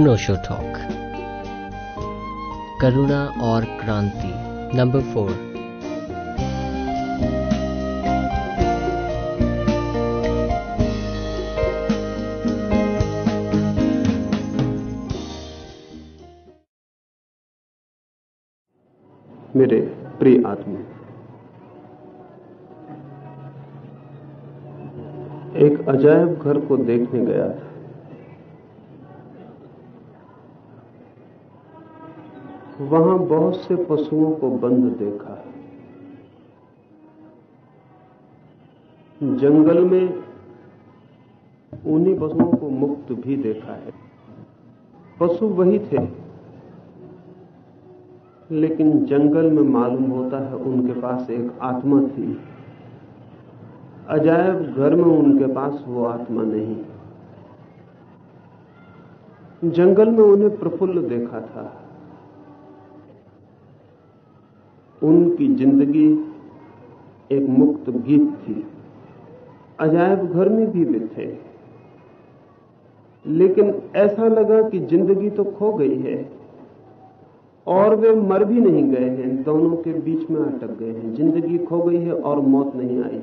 अनोशो talk करुणा और क्रांति number four मेरे प्रिय आत्मा एक अजायब घर को देखने गया था। वहाँ बहुत से पशुओं को बंद देखा है। जंगल में उन्हीं पशुओं को मुक्त भी देखा है। पशु वही थे, लेकिन जंगल में मालूम होता है उनके पास एक आत्मा थी। अजायब घर में उनके पास वो आत्मा नहीं। जंगल में उन्हें प्रफुल्ल देखा था। उनकी ज़िंदगी एक मुक्त गीत थी। अजायब घर में भी वे थे। लेकिन ऐसा लगा कि ज़िंदगी तो खो गई है और वे मर भी नहीं गए हैं। दोनों के बीच में अटक गए हैं। ज़िंदगी खो गई है और मौत नहीं आई।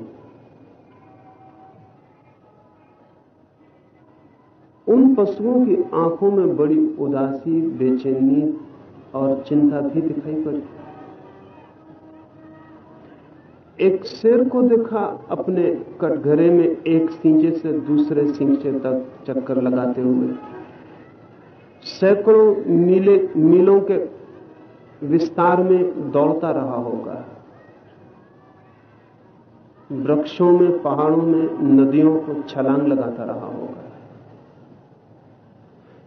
उन पशुओं की आँखों में बड़ी उदासी, बेचैनी और चिंता भी दिखाई पड़ी। एक शेर को देखा, अपने कटघरे में एक सींचे से दूसरे सींचे तक चक्कर लगाते हुए। सैकड़ों मीले मीलों के विस्तार में दौड़ता रहा होगा। वृक्षों में, पहाड़ों में, नदियों को छलांग लगाता रहा होगा।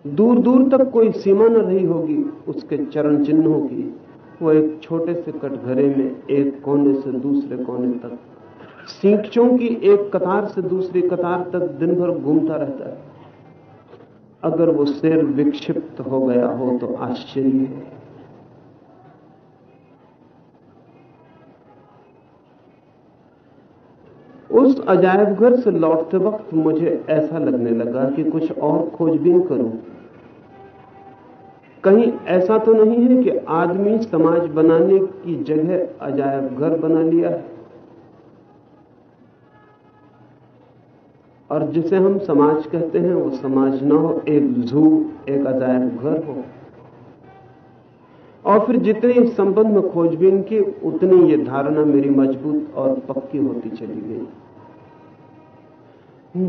दूर दूर तक कोई सीमा न रही होगी, उसके चरण चिन्हों की। वो एक छोटे से कटघरे में एक कोने से दूसरे कोने तक सींचों की एक कतार से दूसरी कतार तक दिन भर घूमता रहता है। अगर वो शेर विक्षिप्त हो गया हो तो आश्चर्य है। उस अजायब घर से लौटते वक्त मुझे ऐसा लगने लगा कि कुछ और खोजबीन करूँ। कहीं ऐसा तो नहीं है कि आदमी समाज बनाने की जगह अजायब घर बना लिया है? और जिसे हम समाज कहते हैं, वो समाज ना हो, एक जू, एक अजायब घर हो। और फिर जितनी संबंध में खोजबीन की, उतनी ये धारणा मेरी मज़बूत और पक्की होती चली गई।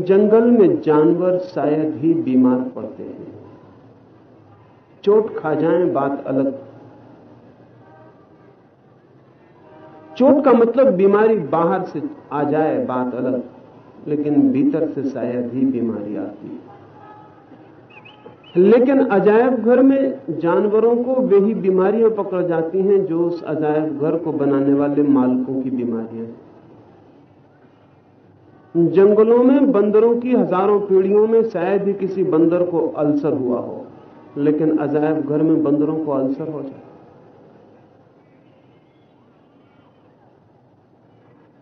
जंगल में जानवर शायद ही बीमार पड़ते हैं। चोट खा जाएँ, बात अलग। चोट का मतलब बीमारी बाहर से आ जाए, बात अलग। लेकिन भीतर से शायद ही बीमारी आती है। लेकिन अजायब घर में जानवरों को वे ही बीमारियाँ पकड़ जाती हैं, जो उस अजायब घर को बनाने वाले मालकों की बीमारियाँ जंगलों में, बंदरों की हज़ारों पीढ़ियों में शायद ही किसी बंदर को अल्सर हुआ हो। लेकिन अजायब घर में बंदरों को अल्सर हो जाए।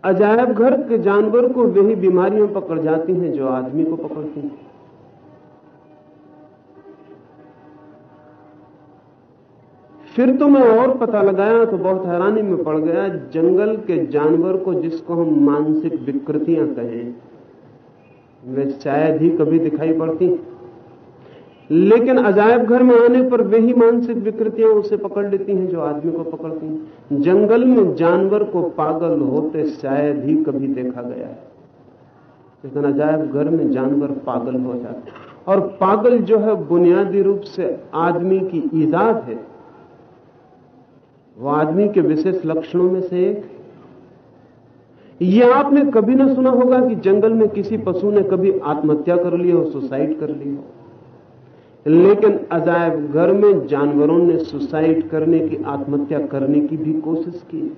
अजायब घर के जानवर को वही बीमारियाँ पकड़ जाती हैं जो आदमी को पकड़ती हैं। फिर तो मैं और पता लगाया तो बहुत हैरानी में पड़ गया, जंगल के जानवर को जिसको हम मानसिक विकृतियाँ कहें, वे शायद ही कभी दिखाई पड़ती लेकिन अजायब घर में आने पर वे ही मानसिक विकृतियाँ उसे पकड़ लेती हैं जो आदमी को पकड़ती हैं। जंगल में जानवर को पागल होते शायद ही कभी देखा गया है। लेकिन अजायब घर में जानवर पागल हो जाते हैं। और पागल जो है बुनियादी रूप से आदमी की ईजाद है। वो आदमी के विशेष लक्षणों में से एक यह आपने कभी ना सुना होगा कि जंगल में किसी पशु ने कभी आत्महत्या कर ली हो, सुसाइड कर ली हो। लेकिन अजायब घर में जानवरों ने सुसाइड करने की, आत्महत्या करने की भी कोशिश की।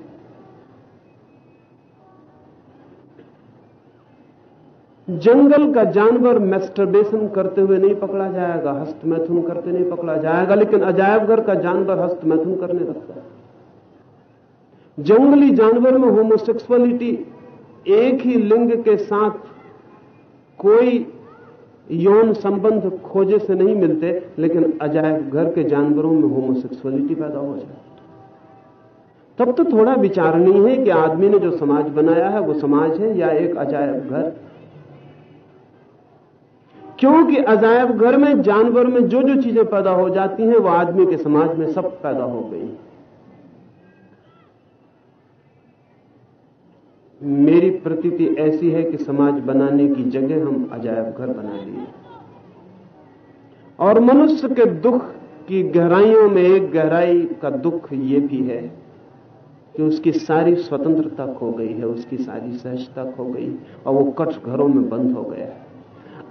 जंगल का जानवर मेस्टरबेशन करते हुए नहीं पकड़ा जाएगा हस्तमैथुन करते नहीं पकड़ा जाएगा, लेकिन अजायब घर का जानवर हस्तमैथुन करने लगता है। जंगली जानवर में होमोसेक्सुअलिटी एक ही लिंग के साथ कोई यौन संबंध खोजे से नहीं मिलते, लेकिन अजायब घर के जानवरों में होमोसेक्सुअलिटी पैदा हो जाए तब तो थोड़ा विचारणीय है कि आदमी ने जो समाज बनाया है, वो समाज है या एक अजायब घर। क्योंकि अजायब घर में, जानवर में जो जो चीज़ें पैदा हो जाती हैं, वो आदमी के समाज में सब पैदा हो गई मेरी प्रतीति ऐसी है कि समाज बनाने की जगह हम अजायब घर बना लिए और मनुष्य के दुख की गहराइयों में एक गहराई का दुख ये भी है कि उसकी सारी स्वतंत्रता खो गई है, उसकी सारी सहजता खो गई और वो कट घरों में बंद हो गया है।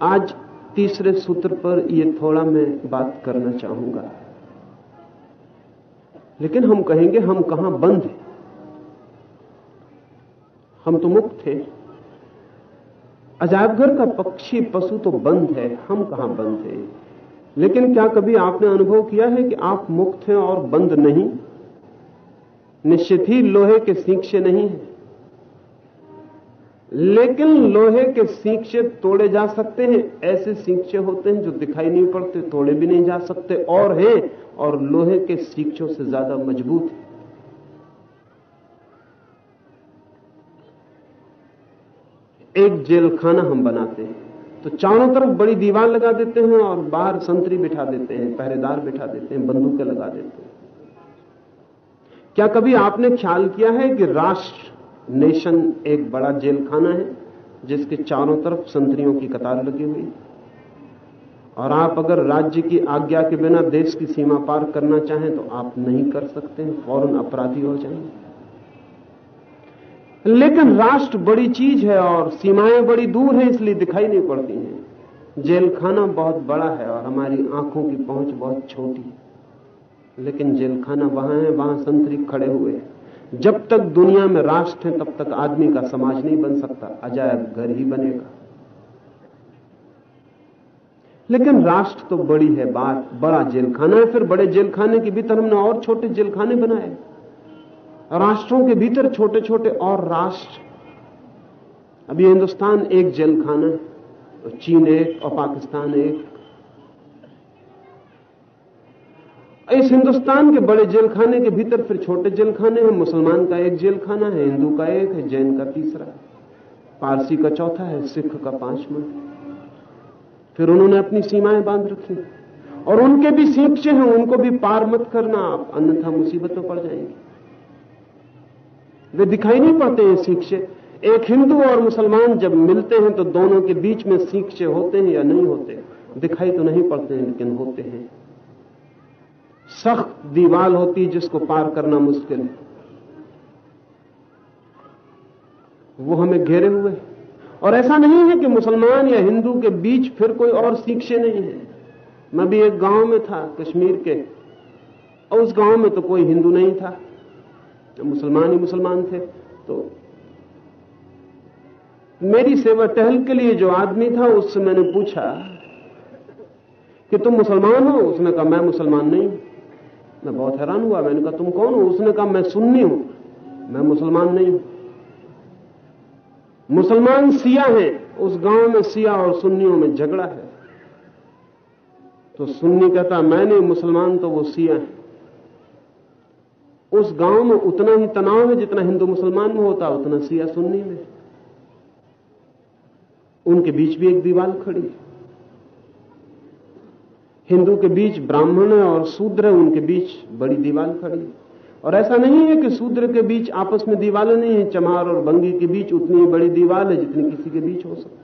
आज तीसरे सूत्र पर यह थोड़ा मैं बात करना चाहूँगा। लेकिन हम कहेंगे हम कहाँ बंद हैं? हम तो मुक्त थे। अजायबघर का पक्षी, पशु तो बंद है। हम कहाँ बंद हैं लेकिन क्या कभी आपने अनुभव किया है कि आप मुक्त हैं और बंद नहीं? निश्चित ही लोहे के सीख से नहीं है। लेकिन लोहे के सींचे तोड़े जा सकते हैं। ऐसे सींचे होते हैं जो दिखाई नहीं पड़ते, तोड़े भी नहीं जा सकते, और हैं, और लोहे के सींचों से ज़्यादा मज़बूत है। एक जेल खाना हम बनाते हैं। तो चारों तरफ़ बड़ी दीवार लगा देते हैं और बाहर संतरी बिठा देते हैं, पहरेदार बिठा देते हैं, बंदूकें लगा देते हैं। क्या कभी आपने ख्याल किया है कि राष्ट्र, नेशन एक बड़ा जेल खाना है, जिसके चारों तरफ़ संतरियों की कतार लगी हुई और आप अगर राज्य की आज्ञा के बिना देश की सीमा पार करना चाहें तो आप नहीं कर सकते, फ़ौरन अपराधी हो जाएँगे। लेकिन राष्ट्र बड़ी चीज़ है और सीमाएँ बड़ी दूर है, इसलिए दिखाई नहीं पड़ती हैं। जेल खाना बहुत बड़ा है और हमारी आँखों की पहुँच बहुत छोटी है। लेकिन जेल खाना वहाँ है, वहाँ संतरी खड़े हुए हैं। जब तक दुनिया में राष्ट्र है, तब तक आदमी का समाज नहीं बन सकता। अजायब घर ही बनेगा। लेकिन राष्ट्र तो बड़ी है बात, बड़ा जेलखाना है, फिर बड़े जेलखाने के भीतर हमने और छोटे जेल खाने बनाए। राष्ट्रों के भीतर छोटे छोटे और राष्ट्र। अभी हिंदुस्तान एक जेल खाना है चीन एक, और पाकिस्तान एक। इस हिंदुस्तान के बड़े जेलखाने के भीतर फिर छोटे जेलखाने हैं, मुसलमान का एक जेलखाना है, हिंदू का एक है, जैन का तीसरा। पारसी का चौथा है, सिख का पांचवा। फिर उन्होंने अपनी सीमाएँ बाँध रखी। और उनके भी सींचे हैं, उनको भी पार मत करना, आप अन्यथा मुसीबत में पड़ जाएँगे। वे दिखाई नहीं पड़ते हैं सीखे एक हिंदू और मुसलमान जब मिलते हैं तो दोनों के बीच में सीखे होते हैं या नहीं होते। दिखाई तो नहीं पड़ते हैं, लेकिन होते हैं। सख्त दीवाल होती जिसको पार करना मुश्किल। है वो हमें घेरे हुए और ऐसा नहीं है कि मुसलमान या हिंदू के बीच फिर कोई और शिक्षे नहीं है। मैं भी एक गाँव में था, कश्मीर के, और उस गाँव में तो कोई हिंदू नहीं था। मुसलमान ही मुसलमान थे। तो मेरी सेवा टहल के लिए जो आदमी था, उससे मैंने पूछा कि तुम मुसलमान हो? उसने कहा, मैं मुसलमान नहीं मैं बहुत हैरान हुआ। मैंने कहा, तुम कौन हो? उसने कहा, मैं सुन्नी हूँ। मैं मुसलमान नहीं हूँ। मुसलमान सिया हैं। उस गाँव में सिया और सुन्नियों में झगड़ा है। तो सुन्नी कहता मैं नहीं मुसलमान तो वो सिया है। उस गाँव में उतना ही तनाव है जितना हिंदू मुसलमान में होता, उतना सिया सुन्नी में। उनके बीच भी एक दीवार खड़ी है। हिंदू के बीच ब्राह्मण है और शूद्र है, उनके बीच बड़ी दीवार खड़ी है। और ऐसा नहीं है कि शूद्र के बीच आपस में दीवारें नहीं है, चमार और बंगी के बीच उतनी बड़ी दीवार है जितनी किसी के बीच हो सकती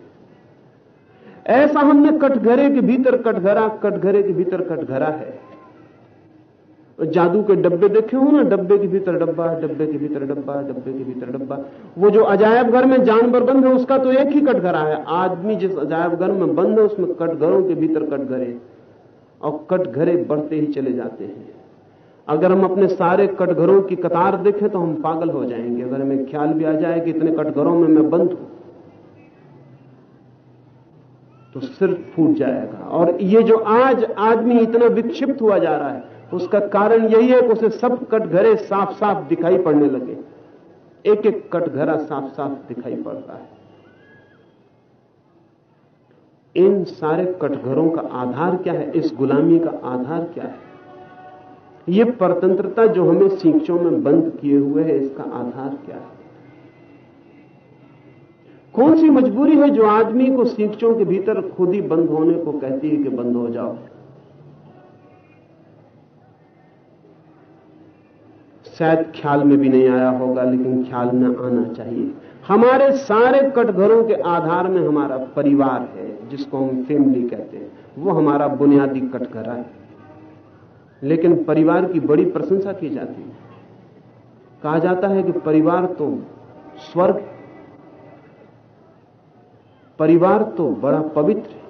ऐसा हमने कटघरे के भीतर कटघरा कटघरे के भीतर कटघरा है। जादू के डब्बे देखे हो ना, डब्बे के भीतर डब्बा, डब्बे के भीतर डब्बा, डब्बे के भीतर डब्बा। वो जो अजायब घर में जानवर बंद है, उसका तो एक ही कटघरा है। आदमी जिस अजायब घर में बंद है, उसमें कटघरों के भीतर कटघरे। और कटघरे बढ़ते ही चले जाते हैं। अगर हम अपने सारे कटघरों की कतार देखें तो हम पागल हो जाएँगे। अगर हमें ख्याल भी आ जाए कि इतने कटघरों में मैं बंद हूँ तो सिर फूट जाएगा। और ये जो आज आदमी इतना विक्षिप्त हुआ जा रहा है उसका कारण यही है कि उसे सब कटघरे साफ़ साफ़ दिखाई पड़ने लगे। एक एक कटघरा साफ़ साफ़ दिखाई पड़ रहा है। इन सारे कटघरों का आधार क्या है? इस गुलामी का आधार क्या है? यह परतंत्रता जो हमें सींचों में बंद किए हुए है, इसका आधार क्या है? कौन सी मजबूरी है जो आदमी को सींचों के भीतर खुद ही बंद होने को कहती है कि बंद हो जाओ? शायद ख्याल में भी नहीं आया होगा, लेकिन ख्याल में आना चाहिए। हमारे सारे कटघरों के आधार में हमारा परिवार है, जिसको हम फैमिली कहते हैं। वो हमारा बुनियादी कटघरा है। लेकिन परिवार की बड़ी प्रशंसा की जाती है। कहा जाता है कि परिवार तो स्वर्ग, परिवार तो बड़ा पवित्र है।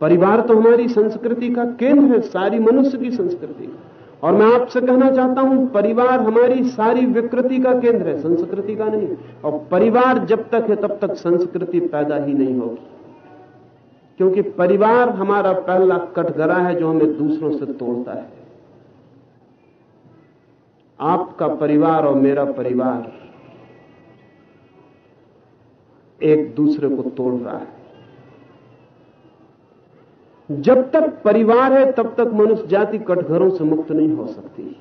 परिवार तो हमारी संस्कृति का केंद्र है, सारी मनुष्य की संस्कृति का। और मैं आपसे कहना चाहता हूँ, परिवार हमारी सारी विकृति का केंद्र है, संस्कृति का नहीं। और परिवार जब तक है, तब तक संस्कृति पैदा ही नहीं होगी। क्योंकि परिवार हमारा पहला कटघरा है, जो हमें दूसरों से तोड़ता है। आपका परिवार और मेरा परिवार एक दूसरे को तोड़ रहा है। जब तक परिवार है, तब तक मनुष्य जाति कटघरों से मुक्त नहीं हो सकती।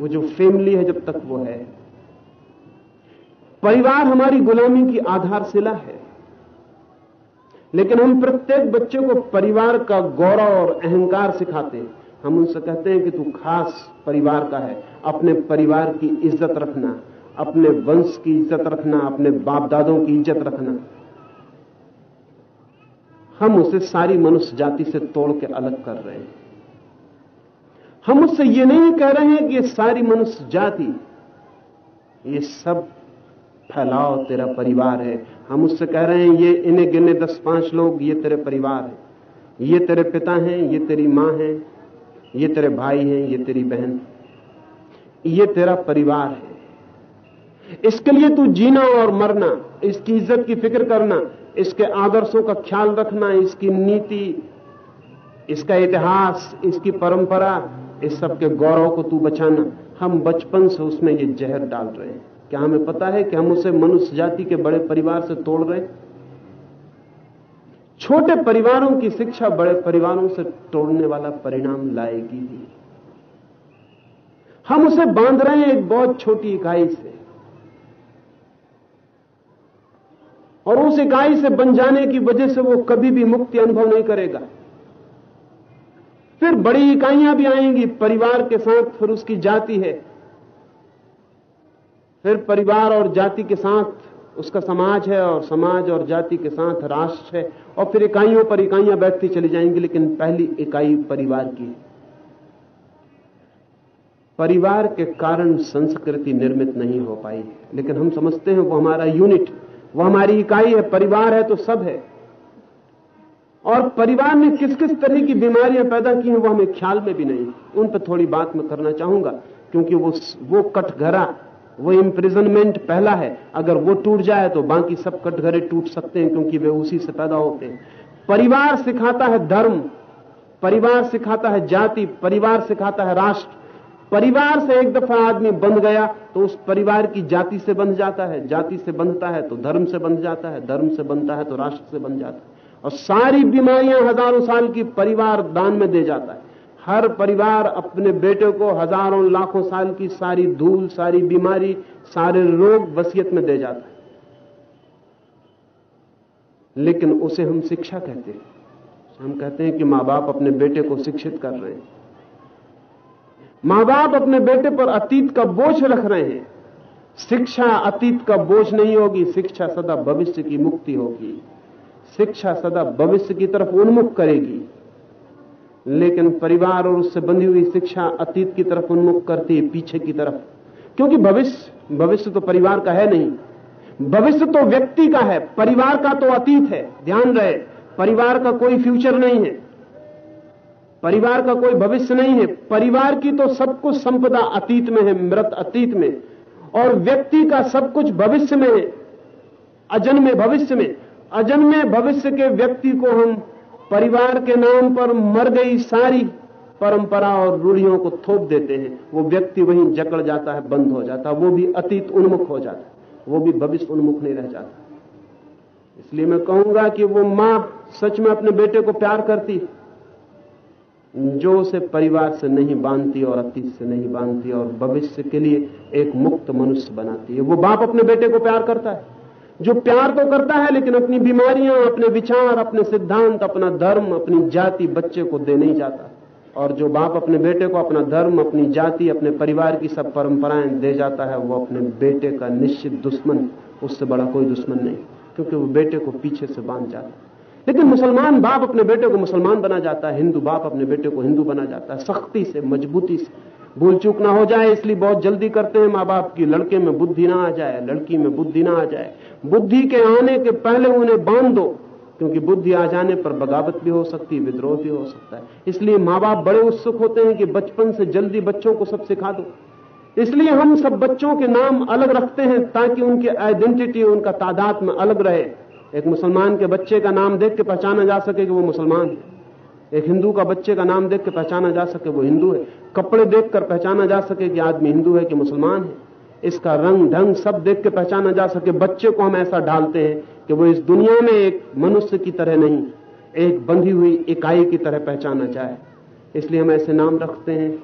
वो जो फैमिली है, जब तक वो है। परिवार हमारी गुलामी की आधारशिला है। लेकिन हम प्रत्येक बच्चे को परिवार का गौरव और अहंकार सिखाते हम उनसे कहते हैं कि तू खास परिवार का है। अपने परिवार की इज़्ज़त रखना, अपने वंश की इज़्ज़त रखना, अपने बाप दादों की इज़्ज़त रखना। हम उसे सारी मनुष्य जाति से तोड़ के अलग कर रहे हैं। हम उससे ये नहीं कह रहे हैं कि ये सारी मनुष्य जाति, ये सब फैलाओ, तेरा परिवार है। हम उससे कह रहे हैं, ये इन्हें गिने दस पाँच लोग, ये तेरे परिवार है। ये तेरे पिता हैं, ये तेरी माँ है, ये तेरे भाई हैं, ये तेरी बहन ये तेरा परिवार है। इसके लिए तू जीना और मरना, इसकी इज़्ज़त की फ़िक्र करना इसके आदर्शों का ख्याल रखना, इसकी नीति, इसका इतिहास, इसकी परंपरा, इस सब के गौरव को तू बचाना। हम बचपन से उसमें ये जहर डाल रहे हैं। क्या हमें पता है कि हम उसे मनुष्य जाति के बड़े परिवार से तोड़ रहे हैं? छोटे परिवारों की शिक्षा बड़े परिवारों से तोड़ने वाला परिणाम लाएगी ही। हम उसे बाँध रहे हैं एक बहुत छोटी इकाई से। और उस इकाई से बन जाने की वजह से वो कभी भी मुक्ति अनुभव नहीं करेगा। फिर बड़ी इकाइयाँ भी आएँगी, परिवार के साथ फिर उसकी जाति है। फिर परिवार और जाति के साथ उसका समाज है और समाज और जाति के साथ राष्ट्र है और फिर इकाइयों पर इकाइयाँ बैठती चली जाएँगी, लेकिन पहली इकाई परिवार की है। परिवार के कारण संस्कृति निर्मित नहीं हो पाई, लेकिन हम समझते हैं वो हमारा यूनिट वो हमारी इकाई है, परिवार है तो सब है। और परिवार ने किस किस तरह की बीमारियाँ पैदा की हैं, वो हमें ख्याल में भी नहीं उन पर थोड़ी बात मैं करना चाहूँगा, क्योंकि वो वो कटघरा, वो इंप्रिजनमेंट पहला है। अगर वो टूट जाए तो बाकी सब कटघरे टूट सकते हैं, क्योंकि वे उसी से पैदा होते हैं। परिवार सिखाता है धर्म, परिवार सिखाता है जाति, परिवार सिखाता है राष्ट्र। परिवार से एक दफ़ा आदमी बंध गया तो उस परिवार की जाति से बंध जाता है। जाति से बंधता है तो धर्म से बंध जाता है, धर्म से बनता है तो राष्ट्र से बन जाता है। और सारी बीमारियाँ हज़ारों साल की परिवार दान में दे जाता है। हर परिवार अपने बेटे को हज़ारों लाखों साल की सारी धूल, सारी बीमारी, सारे रोग वसीयत में दे जाता है। लेकिन उसे हम शिक्षा कहते हैं। हम कहते हैं कि माँ बाप अपने बेटे को शिक्षित कर रहे हैं। माँ बाप अपने बेटे पर अतीत का बोझ रख रहे हैं। शिक्षा अतीत का बोझ नहीं होगी, शिक्षा सदा भविष्य की मुक्ति होगी। शिक्षा सदा भविष्य की तरफ़ उन्मुख करेगी। लेकिन परिवार और उससे बंधी हुई शिक्षा अतीत की तरफ़ उन्मुख करती है, पीछे की तरफ़। क्योंकि भविष्य भविष्य तो परिवार का है नहीं। भविष्य तो व्यक्ति का है, परिवार का तो अतीत है। ध्यान रहे, परिवार का कोई फ्यूचर नहीं है। परिवार का कोई भविष्य नहीं है। परिवार की तो सब कुछ संपदा अतीत में है, मृत अतीत में। और व्यक्ति का सब कुछ भविष्य में है, अजन्मे भविष्य में। अजन्मे भविष्य के व्यक्ति को हम परिवार के नाम पर मर गई सारी परंपरा और रूढ़ियों को थोप देते हैं। वो व्यक्ति वहीं जकड़ जाता है, बंद हो जाता है। वो भी अतीत उन्मुख हो जाता है। वो भी भविष्य उन्मुख नहीं रह जाता। इसलिए मैं कहूँगा कि वो माँ सच में अपने बेटे को प्यार करती जो उसे परिवार से नहीं बांधती और अतीत से नहीं बांधती, और भविष्य के लिए एक मुक्त मनुष्य बनाती है। वो बाप अपने बेटे को प्यार करता है। जो प्यार तो करता है, लेकिन अपनी बीमारियाँ, अपने विचार, अपने सिद्धांत, अपना धर्म, अपनी जाति बच्चे को दे नहीं जाता। और जो बाप अपने बेटे को अपना धर्म, अपनी जाति, अपने परिवार की सब परंपराएँ दे जाता है, वो अपने बेटे का निश्चित दुश्मन, उससे बड़ा कोई दुश्मन नहीं, क्योंकि वो बेटे को पीछे से बाँध जाता है। लेकिन मुसलमान बाप अपने बेटे को मुसलमान बना जाता है, हिंदू बाप अपने बेटे को हिंदू बना जाता है। सख्ती से, मजबूती से। भूल चूक ना हो जाए, इसलिए बहुत जल्दी करते हैं माँ बाप की, लड़के में बुद्धि ना आ जाए, लड़की में बुद्धि ना आ जाए। बुद्धि के आने के पहले उन्हें बाँध दो, क्योंकि बुद्धि आ जाने पर बगावत भी हो सकती है, विद्रोह भी हो सकता है। इसलिए माँ बाप बड़े उत्सुक होते हैं कि बचपन से जल्दी बच्चों को सब सिखा दो। इसलिए हम सब बच्चों के नाम अलग रखते हैं, ताकि उनकी आइडेंटिटी, उनका तादाद में अलग रहे। एक मुसलमान के बच्चे का नाम देख के पहचाना जा सके कि वो मुसलमान है। एक हिंदू का बच्चे का नाम देख के पहचाना जा सके वो हिंदू है। कपड़े देखकर पहचाना जा सके कि आदमी हिंदू है कि मुसलमान है। इसका रंग ढंग सब देख के पहचाना जा सके। बच्चे को हम ऐसा डालते हैं कि वो इस दुनिया में एक मनुष्य की तरह नहीं, एक बंधी हुई इकाई की तरह पहचाना जाए। इसलिए हम ऐसे नाम रखते हैं।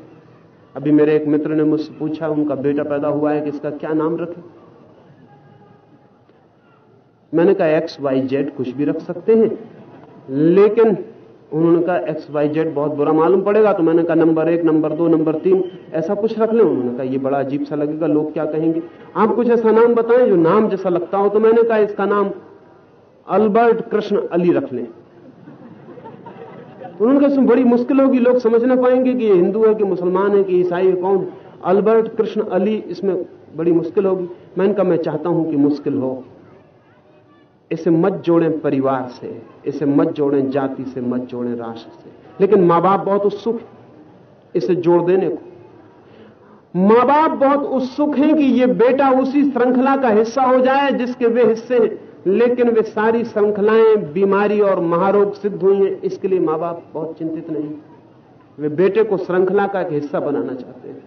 अभी मेरे एक मित्र ने मुझसे पूछा, उनका बेटा पैदा हुआ है कि इसका क्या नाम रखे? मैंने कहा एक्स वाई जेड कुछ भी रख सकते हैं। लेकिन उन्होंने कहा एक्स वाई जेड बहुत बुरा मालूम पड़ेगा तो मैंने कहा, नंबर एक, नंबर दो, नंबर तीन, ऐसा कुछ रख लें। उन्होंने कहा, ये बड़ा अजीब सा लगेगा, लोग क्या कहेंगे? आप कुछ ऐसा नाम बताएँ जो नाम जैसा लगता हो तो मैंने कहा, इसका नाम अल्बर्ट कृष्ण अली रख लें। उन्होंने कहा, इसमें बड़ी मुश्किल होगी, लोग समझ ना पाएँगे कि ये हिंदू है, कि मुसलमान है, कि ईसाई है, कौन? अल्बर्ट कृष्ण अली, इसमें बड़ी मुश्किल होगी। मैंने कहा, मैं चाहता हूँ कि मुश्किल हो। इसे मत जोड़ें परिवार से, इसे मत जोड़ें जाति से, मत जोड़ें राष्ट्र से। लेकिन माँ बाप बहुत उत्सुक है इसे जोड़ देने को। माँ बाप बहुत उत्सुक हैं कि ये बेटा उसी श्रृंखला का हिस्सा हो जाए जिसके वे हिस्से हैं। लेकिन वे सारी श्रृंखलाएँ, बीमारी और महारोग सिद्ध हुई हैं, इसके लिए माँ बाप बहुत चिंतित नहीं। वे बेटे को श्रृंखला का एक हिस्सा बनाना चाहते हैं।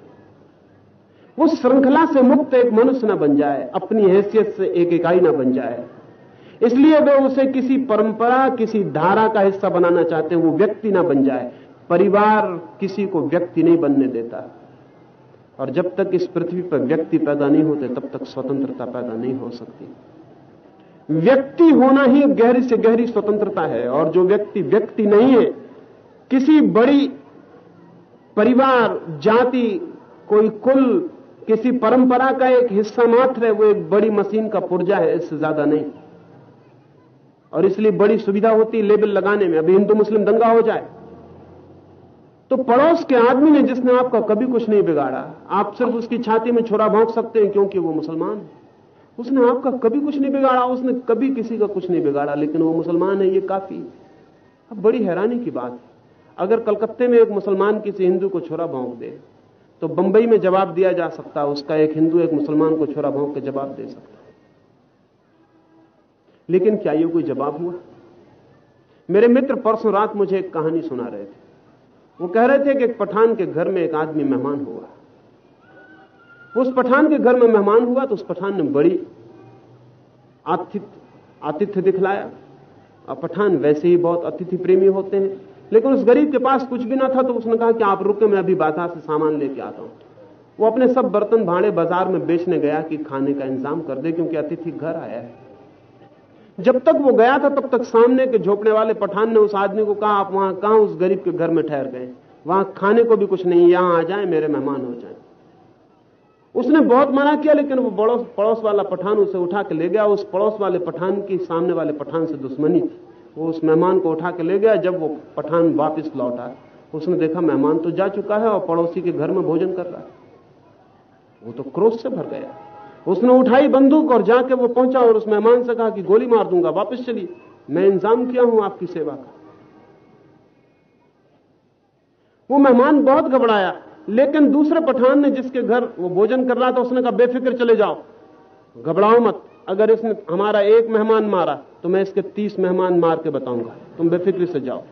वो श्रृंखला से मुक्त एक मनुष्य न बन जाए, अपनी हैसियत से एक इकाई ना बन जाए। इसलिए वे उसे किसी परंपरा, किसी धारा का हिस्सा बनाना चाहते हैं, वो व्यक्ति ना बन जाए। परिवार किसी को व्यक्ति नहीं बनने देता। और जब तक इस पृथ्वी पर व्यक्ति पैदा नहीं होते, तब तक स्वतंत्रता पैदा नहीं हो सकती। व्यक्ति होना ही गहरी से गहरी स्वतंत्रता है, और जो व्यक्ति व्यक्ति नहीं है, किसी बड़ी परिवार, जाति, कोई कुल, किसी परंपरा का एक हिस्सा मात्र है, वो एक बड़ी मशीन का पुर्जा है, इससे ज़्यादा नहीं। और इसलिए बड़ी सुविधा होती है लेबल लगाने में। अभी हिंदू मुस्लिम दंगा हो जाए। तो पड़ोस के आदमी ने जिसने आपका कभी कुछ नहीं बिगाड़ा, आप सिर्फ़ उसकी छाती में छोरा भोंक सकते हैं क्योंकि वो मुसलमान है। उसने आपका कभी कुछ नहीं बिगाड़ा, उसने कभी किसी का कुछ नहीं बिगाड़ा, लेकिन वो मुसलमान है, ये काफ़ी अब बड़ी हैरानी की बात है। अगर कलकत्ते में एक मुसलमान किसी हिंदू को छोरा भोंक दे तो बंबई में जवाब दिया जा सकता है, उसका एक हिंदू एक मुसलमान को छोरा भोंक के जवाब दे सकता लेकिन क्या ये कोई जवाब हुआ? मेरे मित्र परसों रात मुझे एक कहानी सुना रहे थे। वो कह रहे थे कि एक पठान के घर में एक आदमी मेहमान हुआ। उस पठान के घर में मेहमान हुआ तो उस पठान ने बड़ी आतिथ्य आतिथ्य दिखलाया। और पठान वैसे ही बहुत अतिथि प्रेमी होते हैं, लेकिन उस गरीब के पास कुछ भी ना था तो उसने कहा कि आप रुके, मैं अभी बाज़ार से सामान लेके आता हूँ। वो अपने सब बर्तन भाड़े बाज़ार में बेचने गया कि खाने का इंतज़ाम कर दे, क्योंकि अतिथि घर आया है। जब तक वो गया था, तब तक सामने के झोपड़े वाले पठान ने उस आदमी को कहा, आप वहाँ कहाँ उस गरीब के घर में ठहर गए? वहाँ खाने को भी कुछ नहीं, यहाँ आ जाए, मेरे मेहमान हो जाए। उसने बहुत मना किया, लेकिन वो पड़ोस पड़ोस वाला पठान उसे उठा के ले गया। उस पड़ोस वाले पठान की, सामने वाले पठान से दुश्मनी थी। वो उस मेहमान को उठा के ले गया, जब वो पठान वापस लौटा। उसने देखा, मेहमान तो जा चुका है और पड़ोसी के घर में भोजन कर रहा है। वो तो क्रोध से भर गया। उसने उठाई बंदूक और जाके वो पहुँचा और उस मेहमान से कहा कि गोली मार दूँगा, वापस चलिए। मैं इंतज़ाम किया हूँ आपकी सेवा का। वो मेहमान बहुत घबराया, लेकिन दूसरे पठान ने जिसके घर वो भोजन कर रहा था, उसने कहा, बेफिक्र चले जाओ। घबराओ मत, अगर इसने हमारा एक मेहमान मारा तो मैं इसके तीस मेहमान मार के बताऊँगा। तुम बेफिक्री से जाओ।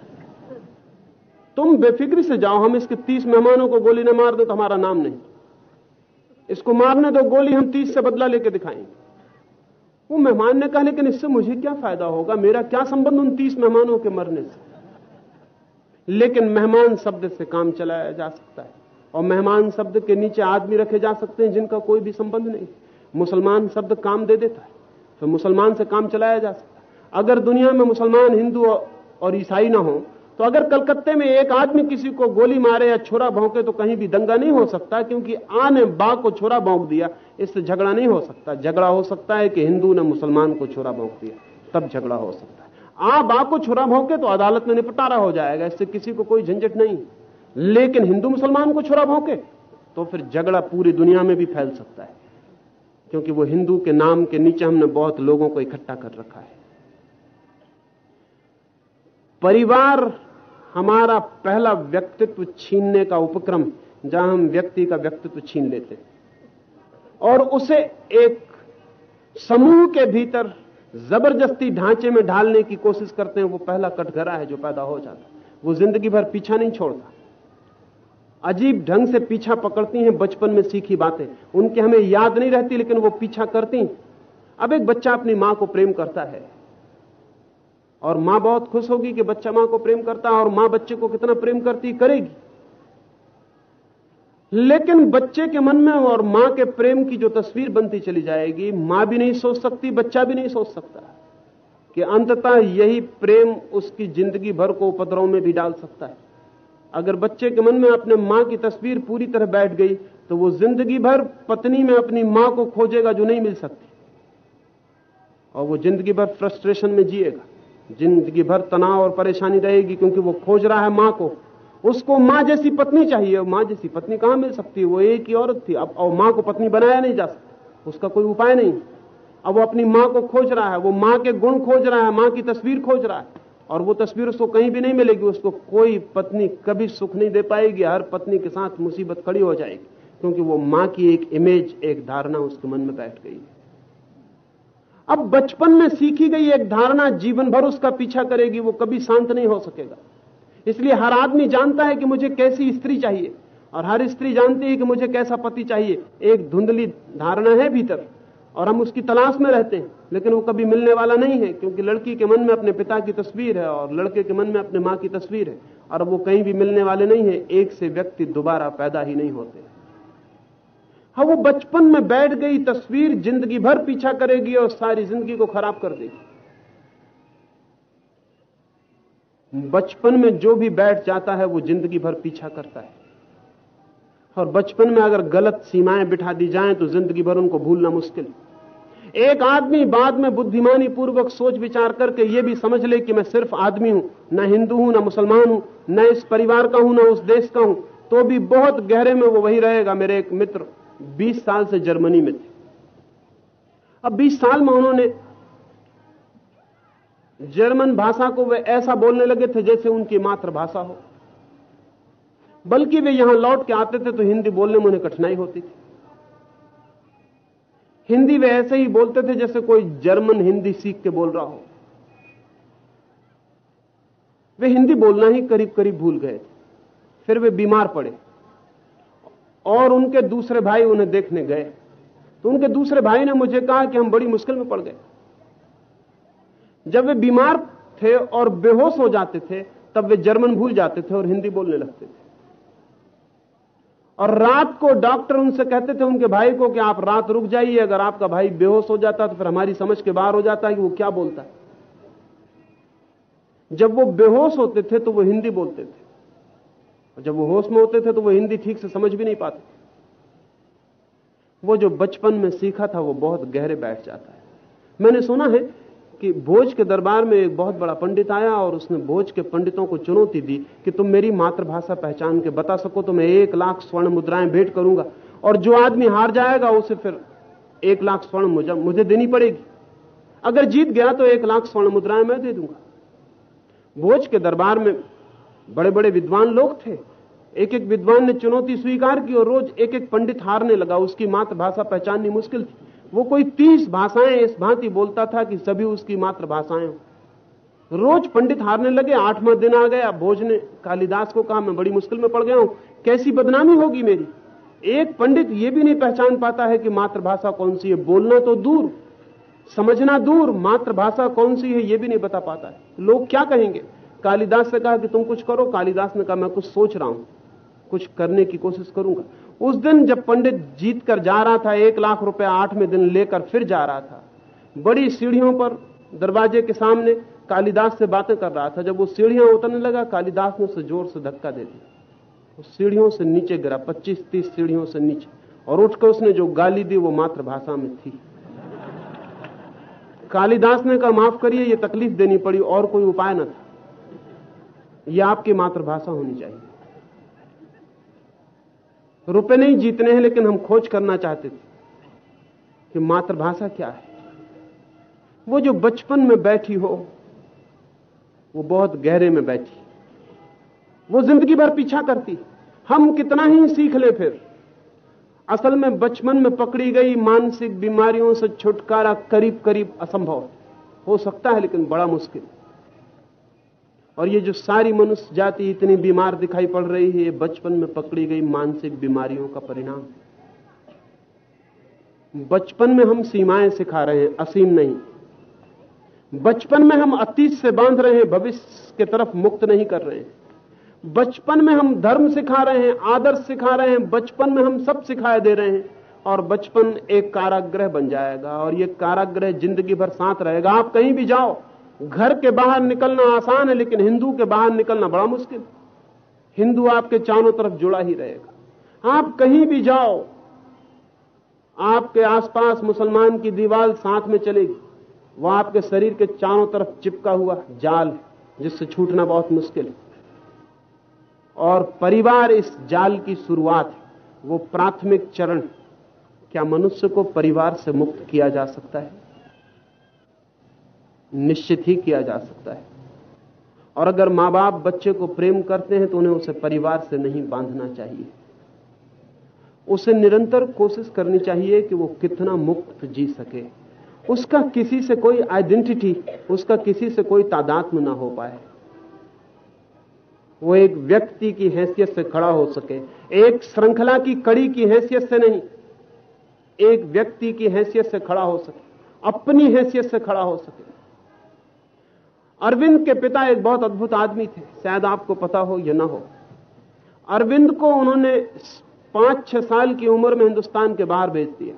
तुम बेफिक्री से जाओ, हम इसके तीस मेहमानों को गोली न मार दो तो हमारा नाम नहीं। इसको मारने दो, गोली हम तीस से बदला लेके दिखाएँगे। वो मेहमान ने कहा, लेकिन इससे मुझे क्या फ़ायदा होगा? मेरा क्या संबंध उन तीस मेहमानों के मरने से? लेकिन मेहमान शब्द से काम चलाया जा सकता है, और मेहमान शब्द के नीचे आदमी रखे जा सकते हैं जिनका कोई भी संबंध नहीं। मुसलमान शब्द काम दे देता है तो मुसलमान से काम चलाया जा सकता है। अगर दुनिया में मुसलमान, हिंदू और ईसाई ना हो तो अगर कलकत्ते में एक आदमी किसी को गोली मारे या छोरा भौंके तो कहीं भी दंगा नहीं हो सकता, क्योंकि आ ने बा को छोरा भौंक दिया, इससे झगड़ा नहीं हो सकता। झगड़ा हो सकता है कि हिंदू ने मुसलमान को छोरा भौंक दिया, तब झगड़ा हो सकता है। आ, बा को छोरा भौंके तो अदालत में निपटारा हो जाएगा, इससे किसी को कोई झंझट नहीं। लेकिन हिंदू मुसलमान को छोरा भौंके तो फिर झगड़ा पूरी दुनिया में भी फैल सकता है, क्योंकि वो हिंदू के नाम के नीचे हमने बहुत लोगों को इकट्ठा कर रखा है। परिवार हमारा पहला व्यक्तित्व छीनने का उपक्रम, जहाँ हम व्यक्ति का व्यक्तित्व छीन लेते और उसे एक समूह के भीतर ज़बरदस्ती ढांचे में ढालने की कोशिश करते हैं, वो पहला कटघरा है जो पैदा हो जाता वो ज़िंदगी भर पीछा नहीं छोड़ता। अजीब ढंग से पीछा पकड़ती हैं, बचपन में सीखी बातें। उनके हमें याद नहीं रहती, लेकिन वो पीछा करती अब एक बच्चा अपनी माँ को प्रेम करता है। और माँ बहुत खुश होगी कि बच्चा माँ को प्रेम करता है और माँ बच्चे को कितना प्रेम करती करेगी। लेकिन बच्चे के मन में और माँ के प्रेम की जो तस्वीर बनती चली जाएगी, माँ भी नहीं सोच सकती, बच्चा भी नहीं सोच सकता कि अंततः यही प्रेम उसकी ज़िंदगी भर को उपद्रव में भी डाल सकता है। अगर बच्चे के मन में अपने माँ की तस्वीर पूरी तरह बैठ गई तो वो ज़िंदगी भर पत्नी में अपनी माँ को खोजेगा जो नहीं मिल सकती। और वो ज़िंदगी भर फ्रस्ट्रेशन में जिएगा। ज़िंदगी भर तनाव और परेशानी रहेगी क्योंकि वो खोज रहा है माँ को। उसको माँ जैसी पत्नी चाहिए। माँ जैसी पत्नी कहाँ मिल सकती है? वो एक ही औरत थी। अब और माँ को पत्नी बनाया नहीं जा सकता। उसका कोई उपाय नहीं। अब वो अपनी माँ को खोज रहा है। वो माँ के गुण खोज रहा है। माँ की तस्वीर खोज रहा है। और वो तस्वीर उसको कहीं भी नहीं मिलेगी। उसको कोई पत्नी कभी सुख नहीं दे पाएगी। हर पत्नी के साथ मुसीबत खड़ी हो जाएगी। क्योंकि वो माँ की एक इमेज एक धारणा उसके मन में बैठ गई है। अब बचपन में सीखी गई एक धारणा जीवन भर उसका पीछा करेगी, वो कभी शांत नहीं हो सकेगा। इसलिए हर आदमी जानता है कि मुझे कैसी स्त्री चाहिए और हर स्त्री जानती है कि मुझे कैसा पति चाहिए। एक धुंधली धारणा है भीतर और हम उसकी तलाश में रहते हैं, लेकिन वो कभी मिलने वाला नहीं है, क्योंकि लड़की के मन में अपने पिता की तस्वीर है और लड़के के मन में अपने माँ की तस्वीर है और वो कहीं भी मिलने वाले नहीं है, एक से व्यक्ति दोबारा पैदा ही नहीं होते हाँ वो बचपन में बैठ गई तस्वीर ज़िंदगी भर पीछा करेगी और सारी ज़िंदगी को खराब कर देगी। बचपन में जो भी बैठ जाता है, वो ज़िंदगी भर पीछा करता है। और बचपन में अगर गलत सीमाएँ बिठा दी जाएँ तो ज़िंदगी भर उनको भूलना मुश्किल एक आदमी बाद में बुद्धिमानी पूर्वक सोच विचार करके ये भी समझ ले कि मैं सिर्फ़ आदमी हूँ, न हिंदू हूँ, न मुसलमान हूँ, न इस परिवार का हूँ, न उस देश का हूँ तो भी बहुत गहरे में वो वही रहेगा, मेरे एक मित्र। 20 साल से जर्मनी में थे। अब 20 साल में उन्होंने जर्मन भाषा को वे ऐसा बोलने लगे थे जैसे उनकी मातृभाषा हो। बल्कि वे यहाँ लौट के आते थे तो हिंदी बोलने में उन्हें कठिनाई होती थी। हिंदी वे ऐसे ही बोलते थे जैसे कोई जर्मन हिंदी सीख के बोल रहा हो। वे हिंदी बोलना ही करीब करीब भूल गए फिर वे बीमार पड़े। और उनके दूसरे भाई उन्हें देखने गए। तो उनके दूसरे भाई ने मुझे कहा कि हम बड़ी मुश्किल में पड़ गए। जब वे बीमार थे और बेहोश हो जाते थे, तब वे जर्मन भूल जाते थे और हिंदी बोलने लगते थे। और रात को डॉक्टर उनसे कहते थे उनके भाई को कि आप रात रुक जाइए, अगर आपका भाई बेहोश हो जाता तो फिर हमारी समझ के बाहर हो जाता है कि वो क्या बोलता। है जब वो बेहोश होते थे तो वो हिंदी बोलते थे। जब वो होश में होते थे तो वो हिंदी ठीक से समझ भी नहीं पाते। वो जो बचपन में सीखा था वो बहुत गहरे बैठ जाता है। मैंने सुना है कि भोज के दरबार में एक बहुत बड़ा पंडित आया और उसने भोज के पंडितों को चुनौती दी कि तुम मेरी मातृभाषा पहचान के बता सको तो मैं एक लाख स्वर्ण मुद्राएँ भेंट करूँगा। और जो आदमी हार जाएगा, उसे फिर एक लाख स्वर्ण मुझे देनी पड़ेगी। अगर जीत गया तो एक लाख स्वर्ण मुद्राएँ मैं दे दूँगा। भोज के दरबार में बड़े बड़े विद्वान लोग थे। एक एक विद्वान ने चुनौती स्वीकार की और रोज एक एक पंडित हारने लगा। उसकी मातृभाषा पहचाननी मुश्किल थी। वो कोई तीस भाषाएँ इस भांति बोलता था कि सभी उसकी मातृभाषाएँ रोज पंडित हारने लगे, आठवां दिन आ गया। भोज ने कालिदास को कहा, मैं बड़ी मुश्किल में पड़ गया हूँ। कैसी बदनामी होगी मेरी? एक पंडित ये भी नहीं पहचान पाता है कि मातृभाषा कौन सी है। बोलना तो दूर, समझना दूर, मातृभाषा कौन सी है यह भी नहीं बता पाता है। लोग क्या कहेंगे? कालिदास से कहा कि तुम कुछ करो। कालिदास ने कहा, मैं कुछ सोच रहा हूँ। कुछ करने की कोशिश करूँगा। उस दिन जब पंडित जीत कर जा रहा था, एक लाख रुपया आठवें दिन लेकर फिर जा रहा था, बड़ी सीढ़ियों पर दरवाजे के सामने कालिदास से बातें कर रहा था। जब वो सीढ़ियाँ उतरने लगा, कालिदास ने उसे ज़ोर से धक्का दे दिया। उस सीढ़ियों से नीचे गिरा 25-30 सीढ़ियों से नीचे, और उठकर उसने जो गाली दी, वो मातृभाषा में थी। कालिदास ने कहा, माफ़ करिए, ये तकलीफ़ देनी पड़ी, और कोई उपाय न था। यह आपकी मातृभाषा होनी चाहिए। रुपए नहीं जीतने हैं, लेकिन हम खोज करना चाहते थे कि मातृभाषा क्या है। वो जो बचपन में बैठी हो, वो बहुत गहरे में बैठी। वो ज़िंदगी भर पीछा करती। हम कितना ही सीख ले फिर। असल में बचपन में पकड़ी गई मानसिक बीमारियों से छुटकारा करीब करीब असंभव हो सकता है, लेकिन बड़ा मुश्किल। और ये जो सारी मनुष्य जाति इतनी बीमार दिखाई पड़ रही है, ये बचपन में पकड़ी गई मानसिक बीमारियों का परिणाम। बचपन में हम सीमाएँ सिखा रहे हैं, असीम नहीं। बचपन में हम अतीत से बाँध रहे हैं, भविष्य की तरफ़ मुक्त नहीं कर रहे हैं। बचपन में हम धर्म सिखा रहे हैं, आदर्श सिखा रहे हैं, बचपन में हम सब सिखाए दे रहे हैं, और बचपन एक काराग्रह बन जाएगा, और ये कारागृह ज़िंदगी भर साथ रहेगा। आप कहीं भी जाओ घर के बाहर निकलना आसान है, लेकिन हिंदू के बाहर निकलना बड़ा मुश्किल। हिंदू आपके चारों तरफ़ जुड़ा ही रहेगा। आप कहीं भी जाओ, आपके आसपास मुसलमान की दीवार साथ में चलेगी। वह आपके शरीर के चारों तरफ़ चिपका हुआ जाल जिससे छूटना बहुत मुश्किल है। और परिवार इस जाल की शुरुआत है। वो प्राथमिक चरण क्या मनुष्य को परिवार से मुक्त किया जा सकता है? निश्चित ही किया जा सकता है। और अगर माँ बाप बच्चे को प्रेम करते हैं तो उन्हें उसे परिवार से नहीं बांधना चाहिए। उसे निरंतर कोशिश करनी चाहिए कि वो कितना मुक्त जी सके। उसका किसी से कोई आइडेंटिटी, उसका किसी से कोई तादात्म ना हो पाए। वो एक व्यक्ति की हैसियत से खड़ा हो सके। एक श्रृंखला की कड़ी की हैसियत से नहीं, एक व्यक्ति की हैसियत से खड़ा हो सके। अपनी हैसियत से खड़ा हो सके। अरविंद के पिता एक बहुत अद्भुत आदमी थे। शायद आपको पता हो या ना हो। अरविंद को उन्होंने पाँच छह साल की उम्र में हिंदुस्तान के बाहर भेज दिया।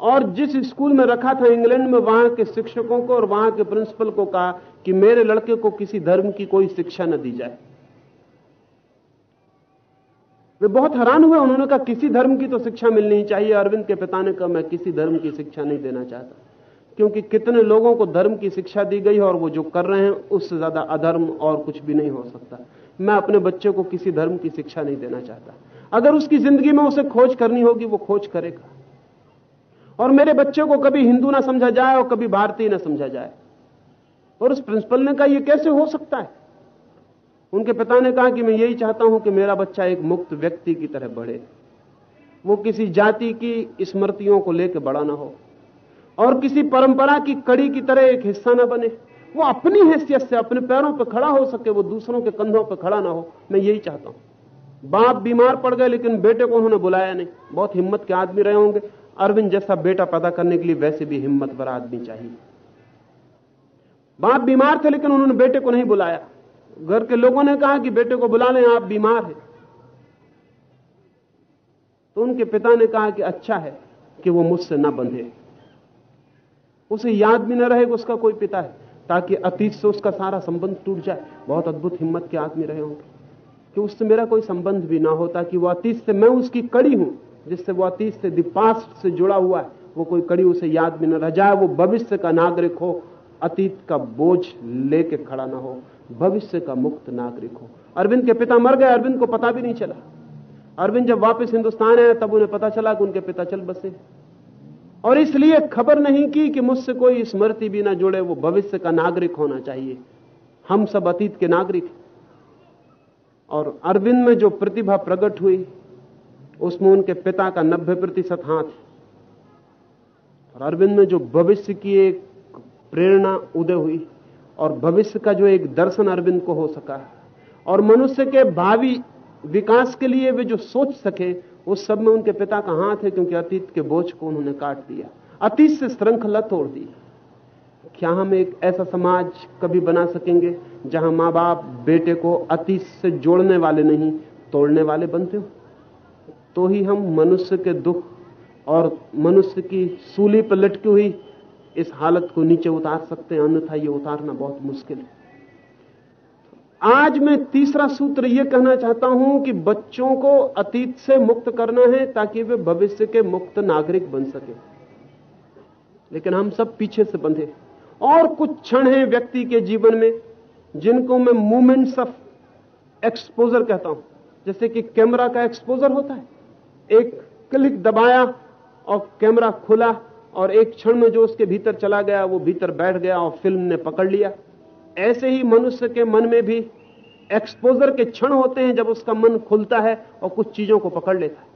और जिस स्कूल में रखा था इंग्लैंड में, वहाँ के शिक्षकों को और वहाँ के प्रिंसिपल को कहा कि मेरे लड़के को किसी धर्म की कोई शिक्षा न दी जाए। वे बहुत हैरान हुए। उन्होंने कहा, किसी धर्म की तो शिक्षा मिलनी चाहिए। अरविंद के पिता ने कहा, मैं किसी धर्म की शिक्षा नहीं देना चाहता। क्योंकि कितने लोगों को धर्म की शिक्षा दी गई है और वो जो कर रहे हैं, उससे ज़्यादा अधर्म और कुछ भी नहीं हो सकता। मैं अपने बच्चे को किसी धर्म की शिक्षा नहीं देना चाहता। अगर उसकी ज़िंदगी में उसे खोज करनी होगी, वो खोज करेगा। और मेरे बच्चे को कभी हिंदू ना समझा जाए और कभी भारतीय ना समझा जाए। और उस प्रिंसिपल ने कहा यह कैसे हो सकता है? उनके पिता ने कहा कि, मैं यही चाहता हूँ कि मेरा बच्चा एक मुक्त व्यक्ति की तरह बढ़े। वो किसी जाति की स्मृतियों को लेकर बड़ा ना हो। और किसी परंपरा की कड़ी की तरह एक हिस्सा ना बने। वो अपनी हैसियत से अपने पैरों पर खड़ा हो सके, वो दूसरों के कंधों पर खड़ा ना हो। मैं यही चाहता हूँ। बाप बीमार पड़ गए, लेकिन बेटे को उन्होंने बुलाया नहीं। बहुत हिम्मत के आदमी रहे होंगे। अरविंद जैसा बेटा पैदा करने के लिए वैसे भी हिम्मत भरा आदमी चाहिए। बाप बीमार थे, लेकिन उन्होंने बेटे को नहीं बुलाया। घर के लोगों ने कहा कि बेटे को बुला लें, आप बीमार हैं। तो उनके पिता ने कहा कि अच्छा है कि वो मुझसे ना बंधे। उसे याद भी न रहे उसका कोई पिता है, ताकि अतीत से उसका सारा संबंध टूट जाए। बहुत अद्भुत हिम्मत के आदमी रहे होंगे। कि उससे मेरा कोई संबंध भी ना होता, कि वो अतीत से मैं उसकी कड़ी हूँ, जिससे वो अतीत से दिपास से जुड़ा हुआ है, वो कोई कड़ी उसे याद भी न रह। जाए वो भविष्य का नागरिक हो, अतीत का बोझ लेके खड़ा ना हो, भविष्य का मुक्त नागरिक हो। अरविंद के पिता मर गए, अरविंद को पता भी नहीं चला। अरविंद जब वापस हिंदुस्तान आए तब उन्हें पता चला कि उनके पिता चल बसे और इसलिए खबर नहीं की कि मुझसे कोई स्मृति भी ना जुड़े, वो भविष्य का नागरिक होना चाहिए। हम सब अतीत के नागरिक और अरविंद में जो प्रतिभा प्रकट हुई, उसमें उनके पिता का नब्बे प्रतिशत हाथ और अरविंद में जो भविष्य की एक प्रेरणा उदय हुई, और भविष्य का जो एक दर्शन अरविंद को हो सका। और मनुष्य के भावी विकास के लिए वे जो सोच सके उस सब में उनके पिता का हाथ है, क्योंकि अतीत के बोझ को उन्होंने काट दिया। अतीत से श्रृंखला तोड़ दी क्या हम एक ऐसा समाज कभी बना सकेंगे, जहाँ माँ बाप बेटे को अतीत से जोड़ने वाले नहीं, तोड़ने वाले बनते हो? तो ही हम मनुष्य के दुख और मनुष्य की सूली पर लटकी हुई इस हालत को नीचे उतार सकते हैं, अन्यथा ये उतारना बहुत मुश्किल है। आज मैं तीसरा सूत्र यह कहना चाहता हूँ कि बच्चों को अतीत से मुक्त करना है ताकि वे भविष्य के मुक्त नागरिक बन सके। लेकिन हम सब पीछे से बंधे। और कुछ क्षण हैं व्यक्ति के जीवन में जिनको मैं मूवमेंट्स ऑफ़ एक्सपोजर कहता हूँ। जैसे कि कैमरा का एक्सपोजर होता है। एक क्लिक दबाया और कैमरा खुला और एक क्षण में जो उसके भीतर चला गया, वो भीतर बैठ गया और फ़िल्म ने पकड़ लिया। ऐसे ही मनुष्य के मन में भी एक्सपोजर के क्षण होते हैं जब उसका मन खुलता है और कुछ चीज़ों को पकड़ लेता है।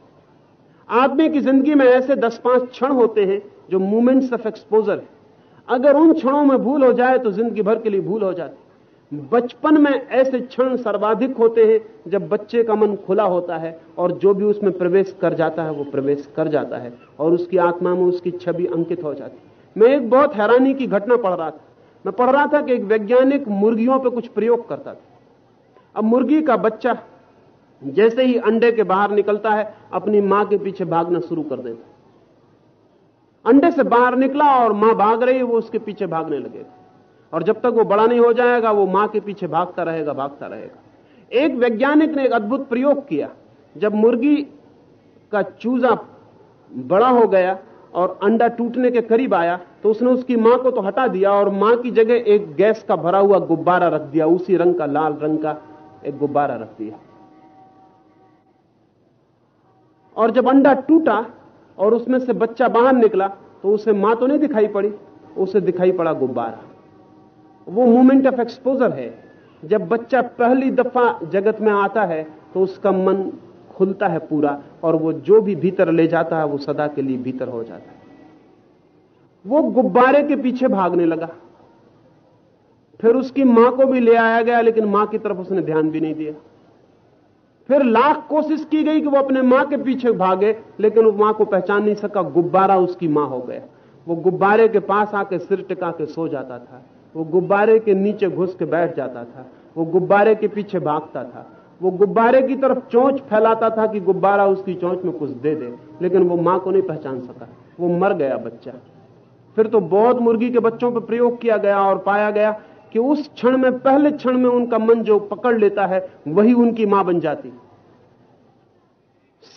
आदमी की ज़िंदगी में ऐसे दस पाँच क्षण होते हैं जो मूवमेंट्स ऑफ़ एक्सपोजर है। अगर उन क्षणों में भूल हो जाए तो ज़िंदगी भर के लिए भूल हो जाती बचपन में ऐसे क्षण सर्वाधिक होते हैं जब बच्चे का मन खुला होता है और जो भी उसमें प्रवेश कर जाता है वो प्रवेश कर जाता है और उसकी आत्मा में उसकी छवि अंकित हो जाती मैं एक बहुत हैरानी की घटना पढ़ रहा था। मैं पढ़ रहा था कि एक वैज्ञानिक मुर्गियों पर कुछ प्रयोग करता था। अब मुर्गी का बच्चा जैसे ही अंडे के बाहर निकलता है, अपनी माँ के पीछे भागना शुरू कर देता अंडे से बाहर निकला और माँ भाग रही है वो उसके पीछे भागने लगेगा। और जब तक वो बड़ा नहीं हो जाएगा, वो माँ के पीछे भागता रहेगा भागता रहेगा। एक वैज्ञानिक ने एक अद्भुत प्रयोग किया। जब मुर्गी का चूजा बड़ा हो गया और अंडा टूटने के करीब आया तो उसने उसकी माँ को तो हटा दिया और माँ की जगह एक गैस का भरा हुआ गुब्बारा रख दिया। उसी रंग का, लाल रंग का एक गुब्बारा रख दिया। और जब अंडा टूटा और उसमें से बच्चा बाहर निकला तो उसे माँ तो नहीं दिखाई पड़ी, उसे दिखाई पड़ा गुब्बारा। वो मूवमेंट ऑफ़ एक्सपोजर है। जब बच्चा पहली दफ़ा जगत में आता है तो उसका मन खुलता है पूरा और वो जो भी भीतर ले जाता है, वो सदा के लिए भीतर हो जाता है। वो गुब्बारे के पीछे भागने लगा। फिर उसकी माँ को भी ले आया गया, लेकिन माँ की तरफ़ उसने ध्यान भी नहीं दिया। फिर लाख कोशिश की गई कि वो अपने माँ के पीछे भागे, लेकिन वो माँ को पहचान नहीं सका, गुब्बारा उसकी माँ हो गया। वो गुब्बारे के पास आके सिर टिका के सो जाता था। वो गुब्बारे के नीचे घुस के बैठ जाता था। वो गुब्बारे के पीछे भागता था। वो गुब्बारे की तरफ़ चोंच फैलाता था कि गुब्बारा उसकी चोंच में कुछ दे दे, लेकिन वो माँ को नहीं पहचान सका। वो मर गया बच्चा। फिर तो बहुत मुर्गी के बच्चों पर प्रयोग किया गया और पाया गया कि उस क्षण में, पहले क्षण में उनका मन जो पकड़ लेता है, वही उनकी माँ बन जाती।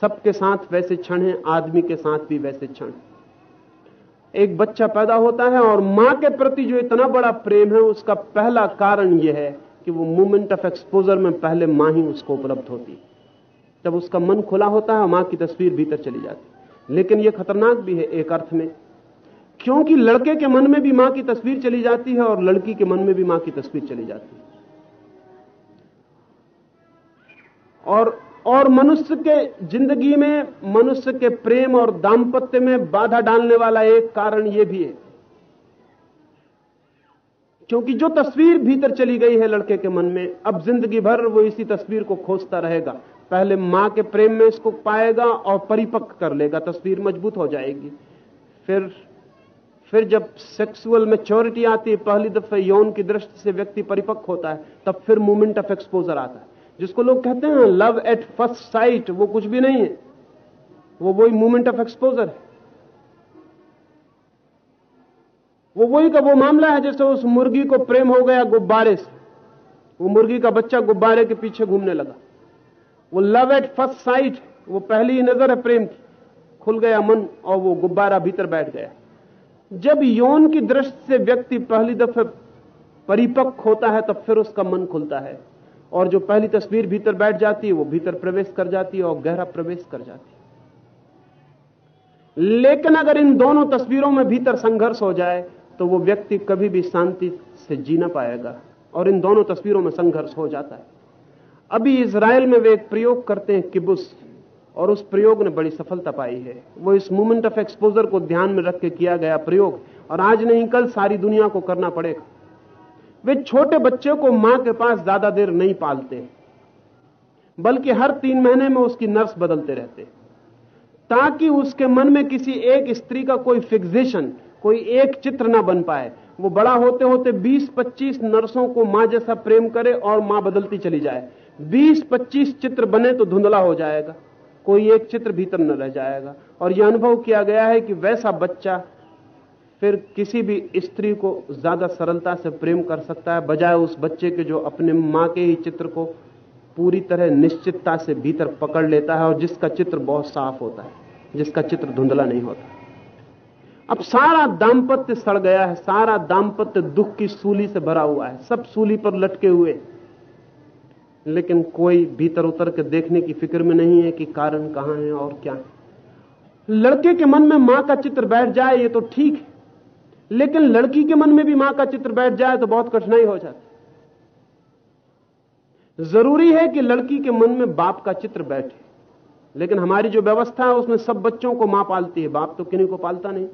सबके साथ वैसे क्षण है, आदमी के साथ भी वैसे क्षण। एक बच्चा पैदा होता है और माँ के प्रति जो इतना बड़ा प्रेम है, उसका पहला कारण यह है कि वो मूवमेंट ऑफ़ एक्सपोजर में पहले माँ ही उसको उपलब्ध होती। जब उसका मन खुला होता है, माँ की तस्वीर भीतर चली जाती। लेकिन यह खतरनाक भी है, एक अर्थ में। क्योंकि लड़के के मन में भी माँ की तस्वीर चली जाती है और लड़की के मन में भी माँ की तस्वीर चली जाती है। और और मनुष्य के ज़िंदगी में, मनुष्य के प्रेम और दाम्पत्य में बाधा डालने वाला एक कारण यह भी है। क्योंकि जो तस्वीर भीतर चली गई है लड़के के मन में, अब ज़िंदगी भर वो इसी तस्वीर को खोजता रहेगा। पहले माँ के प्रेम में इसको पाएगा और परिपक्व कर लेगा, तस्वीर मज़बूत हो जाएगी। फिर फिर जब सेक्सुअल मेच्योरिटी आती है, पहली दफे यौन की दृष्टि से व्यक्ति परिपक्व होता है, तब फिर मूवमेंट ऑफ़ एक्सपोजर आता है। जिसको लोग कहते हैं लव एट फ़र्स्ट साइट वो कुछ भी नहीं है। वो वही मूवमेंट ऑफ़ एक्सपोजर है। वो वही का वो मामला है जैसे उस मुर्गी को प्रेम हो गया गुब्बारे से। वो मुर्गी का बच्चा गुब्बारे के पीछे घूमने लगा। वो लव एट फ़र्स्ट साइट वो पहली ही नज़र है प्रेम की। खुल गया मन और वो गुब्बारा भीतर बैठ गया। जब यौन की दृष्टि से व्यक्ति पहली दफे परिपक्व होता है, तब फिर उसका मन खुलता है। और जो पहली तस्वीर भीतर बैठ जाती है, वो भीतर प्रवेश कर जाती है और गहरा प्रवेश कर जाती है। लेकिन अगर इन दोनों तस्वीरों में भीतर संघर्ष हो जाए तो वो व्यक्ति कभी भी शांति से जी ना पाएगा और इन दोनों तस्वीरों में संघर्ष हो जाता है। अभी इसराइल में वे एक प्रयोग करते हैं किबुस और उस प्रयोग ने बड़ी सफलता पाई है। वो इस मूवमेंट ऑफ़ एक्सपोजर को ध्यान में रख के किया गया प्रयोग, और आज नहीं, कल सारी दुनिया को करना पड़ेगा। वे छोटे बच्चे को माँ के पास ज़्यादा देर नहीं पालते, बल्कि हर तीन महीने में उसकी नर्स बदलते रहते। ताकि उसके मन में किसी एक स्त्री का कोई फिक्सेशन कोई एक चित्र ना बन पाए। वो बड़ा होते होते 20-25 नर्सों को माँ जैसा प्रेम करे और माँ बदलती चली जाए। 20-25 चित्र बने तो धुंधला हो जाएगा। कोई एक चित्र भीतर न रह जाएगा। और यह अनुभव किया गया है कि वैसा बच्चा फिर किसी भी स्त्री को ज़्यादा सरलता से प्रेम कर सकता है, बजाय उस बच्चे के जो अपने माँ के ही चित्र को पूरी तरह निश्चितता से भीतर पकड़ लेता है और जिसका चित्र बहुत साफ़ होता है, जिसका चित्र धुंधला नहीं होता। अब सारा दाम्पत्य सड़ गया है, सारा दाम्पत्य दुख की सूली से भरा हुआ है, सब सूली पर लटके हुए। लेकिन कोई भीतर उतर के देखने की फ़िक्र में नहीं है कि कारण कहाँ है और क्या है। लड़के के मन में माँ का चित्र बैठ जाए, ये तो ठीक है। लेकिन लड़की के मन में भी माँ का चित्र बैठ जाए तो बहुत कठिनाई हो जाती ज़रूरी है कि लड़की के मन में बाप का चित्र बैठे। लेकिन हमारी जो व्यवस्था है, उसमें सब बच्चों को माँ पालती है। बाप तो किन्हीं को पालता नहीं।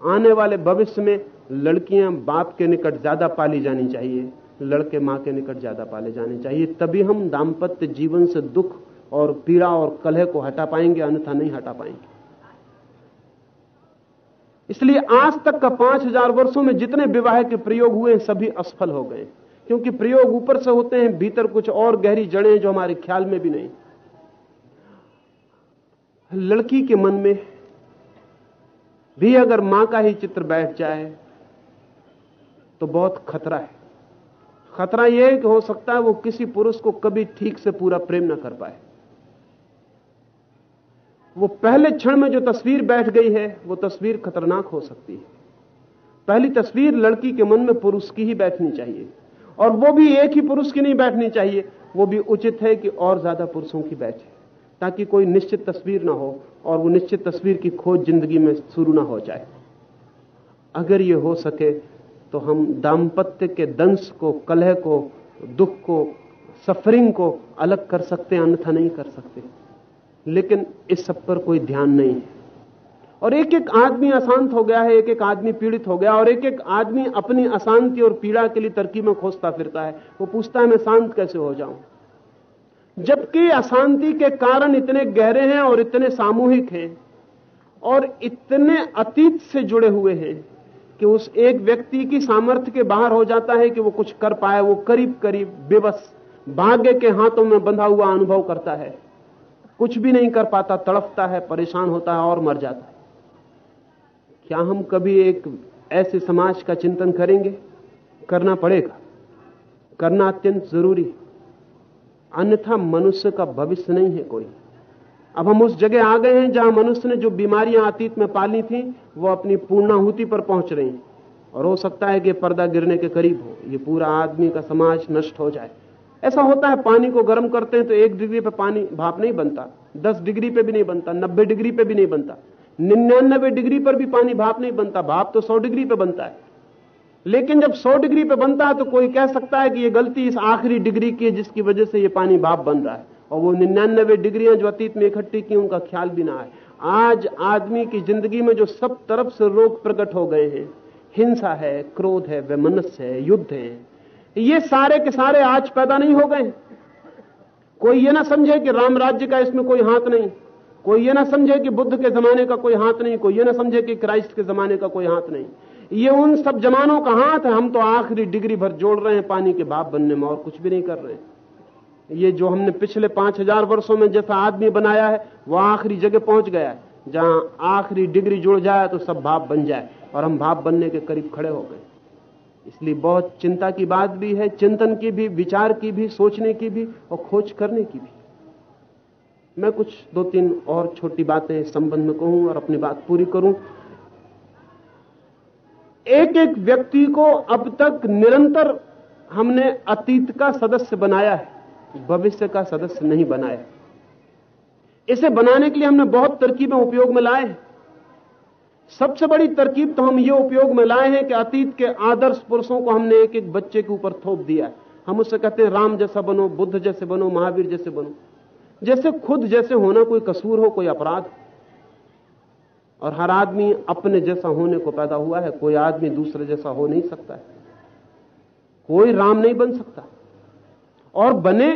आने वाले भविष्य में लड़कियाँ बाप के निकट ज़्यादा पाली जानी चाहिए। लड़के माँ के निकट ज़्यादा पाले जाने चाहिए। तभी हम दाम्पत्य जीवन से दुख और पीड़ा और कलह को हटा पाएँगे, अन्यथा नहीं हटा पाएँगे। इसलिए आज तक का पाँच हज़ार वर्षों में जितने विवाह के प्रयोग हुए हैं, सभी असफल हो गए क्योंकि प्रयोग ऊपर से होते हैं, भीतर कुछ और गहरी जड़ें जो हमारे ख्याल में भी नहीं। लड़की के मन में भी अगर माँ का ही चित्र बैठ जाए तो बहुत खतरा है। खतरा यह है कि हो सकता है वो किसी पुरुष को कभी ठीक से पूरा प्रेम ना कर पाए। वो पहले क्षण में जो तस्वीर बैठ गई है, वो तस्वीर खतरनाक हो सकती है। पहली तस्वीर लड़की के मन में पुरुष की ही बैठनी चाहिए। और वो भी एक ही पुरुष की नहीं बैठनी चाहिए। वो भी उचित है कि और ज़्यादा पुरुषों की बैठे, ताकि कोई निश्चित तस्वीर ना हो और वो निश्चित तस्वीर की खोज ज़िंदगी में शुरू ना हो जाए। अगर ये हो सके तो हम दाम्पत्य के दंश को, कलह को, दुख को सफरिंग को अलग कर सकते हैं, अन्यथा नहीं कर सकते। लेकिन इस सब पर कोई ध्यान नहीं है। और एक एक आदमी अशांत हो गया है एक एक आदमी पीड़ित हो गया, और एक एक आदमी अपनी अशांति और पीड़ा के लिए तरकीबें खोजता फिरता है। वो पूछता है, मैं शांत कैसे हो जाऊँ? जबकि अशांति के कारण इतने गहरे हैं और इतने सामूहिक हैं, और इतने अतीत से जुड़े हुए हैं कि उस एक व्यक्ति की सामर्थ्य के बाहर हो जाता है कि वो कुछ कर पाए, वो करीब करीब बेबस भाग्य के हाथों में बंधा हुआ अनुभव करता है। कुछ भी नहीं कर पाता तड़पता है, परेशान होता है और मर जाता है। क्या हम कभी एक ऐसे समाज का चिंतन करेंगे? करना पड़ेगा। करना अत्यंत ज़रूरी अन्यथा मनुष्य का भविष्य नहीं है कोई। अब हम उस जगह आ गए हैं जहाँ मनुष्य ने जो बीमारियाँ अतीत में पाली थी, वो अपनी पूर्णाहुति पर पहुँच रही हैं। और हो सकता है कि पर्दा गिरने के करीब हो, ये पूरा आदमी का समाज नष्ट हो जाए। ऐसा होता है, पानी को गर्म करते हैं तो एक डिग्री पे पानी भाप नहीं बनता, दस डिग्री पे भी नहीं बनता, नब्बे डिग्री पे भी नहीं बनता, निन्यानबे डिग्री पर भी पानी भाप नहीं बनता, भाप तो सौ डिग्री पे बनता है। लेकिन जब सौ डिग्री पे बनता है तो कोई कह सकता है कि यह गलती इस आखिरी डिग्री की है जिसकी वजह से यह पानी भाप बन रहा है। और वो निन्यानबे डिग्रियाँ जो अतीत में इकट्ठी की, उनका ख्याल भी ना आए। आज आदमी की ज़िंदगी में जो सब तरफ़ से रोग प्रकट हो गए हैं, हिंसा है, क्रोध है वैमनस्य है, युद्ध है, ये सारे के सारे आज पैदा नहीं हो गए। कोई ये ना समझे कि राम राज्य का इसमें कोई हाथ नहीं। कोई ये ना समझे कि बुद्ध के जमाने का कोई हाथ नहीं। कोई ये ना समझे कि क्राइस्ट के जमाने का कोई हाथ नहीं। ये उन सब जमानों का हाथ है। हम तो आखिरी डिग्री भर जोड़ रहे हैं, पानी के बाप बनने में और कुछ भी नहीं कर रहे। हैं ये जो हमने पिछले पाँच हज़ार वर्षो में जैसा आदमी बनाया है, वो आखिरी जगह पहुँच गया है। जहाँ आखिरी डिग्री जुड़ जाए तो सब भाप बन जाए। और हम भाप बनने के करीब खड़े हो गए। इसलिए बहुत चिंता की बात भी है, चिंतन की भी, विचार की भी, सोचने की भी और खोज करने की भी। मैं कुछ दो तीन और छोटी बातें इस संबंध में कहूँ और अपनी बात पूरी करूँ। एक एक व्यक्ति को अब तक निरंतर हमने अतीत का सदस्य बनाया है। भविष्य का सदस्य नहीं बनाया इसे बनाने के लिए हमने बहुत तरकीबें उपयोग में लाए हैं। सबसे बड़ी तरकीब तो हम ये उपयोग में लाए हैं कि अतीत के आदर्श पुरुषों को हमने एक एक बच्चे के ऊपर थोप दिया है। हम उससे कहते हैं राम जैसा बनो, बुद्ध जैसे बनो, महावीर जैसे बनो। जैसे खुद जैसे होना कोई कसूर हो, कोई अपराध। और हर आदमी अपने जैसा होने को पैदा हुआ है, कोई आदमी दूसरे जैसा हो नहीं सकता कोई राम नहीं बन सकता। और बने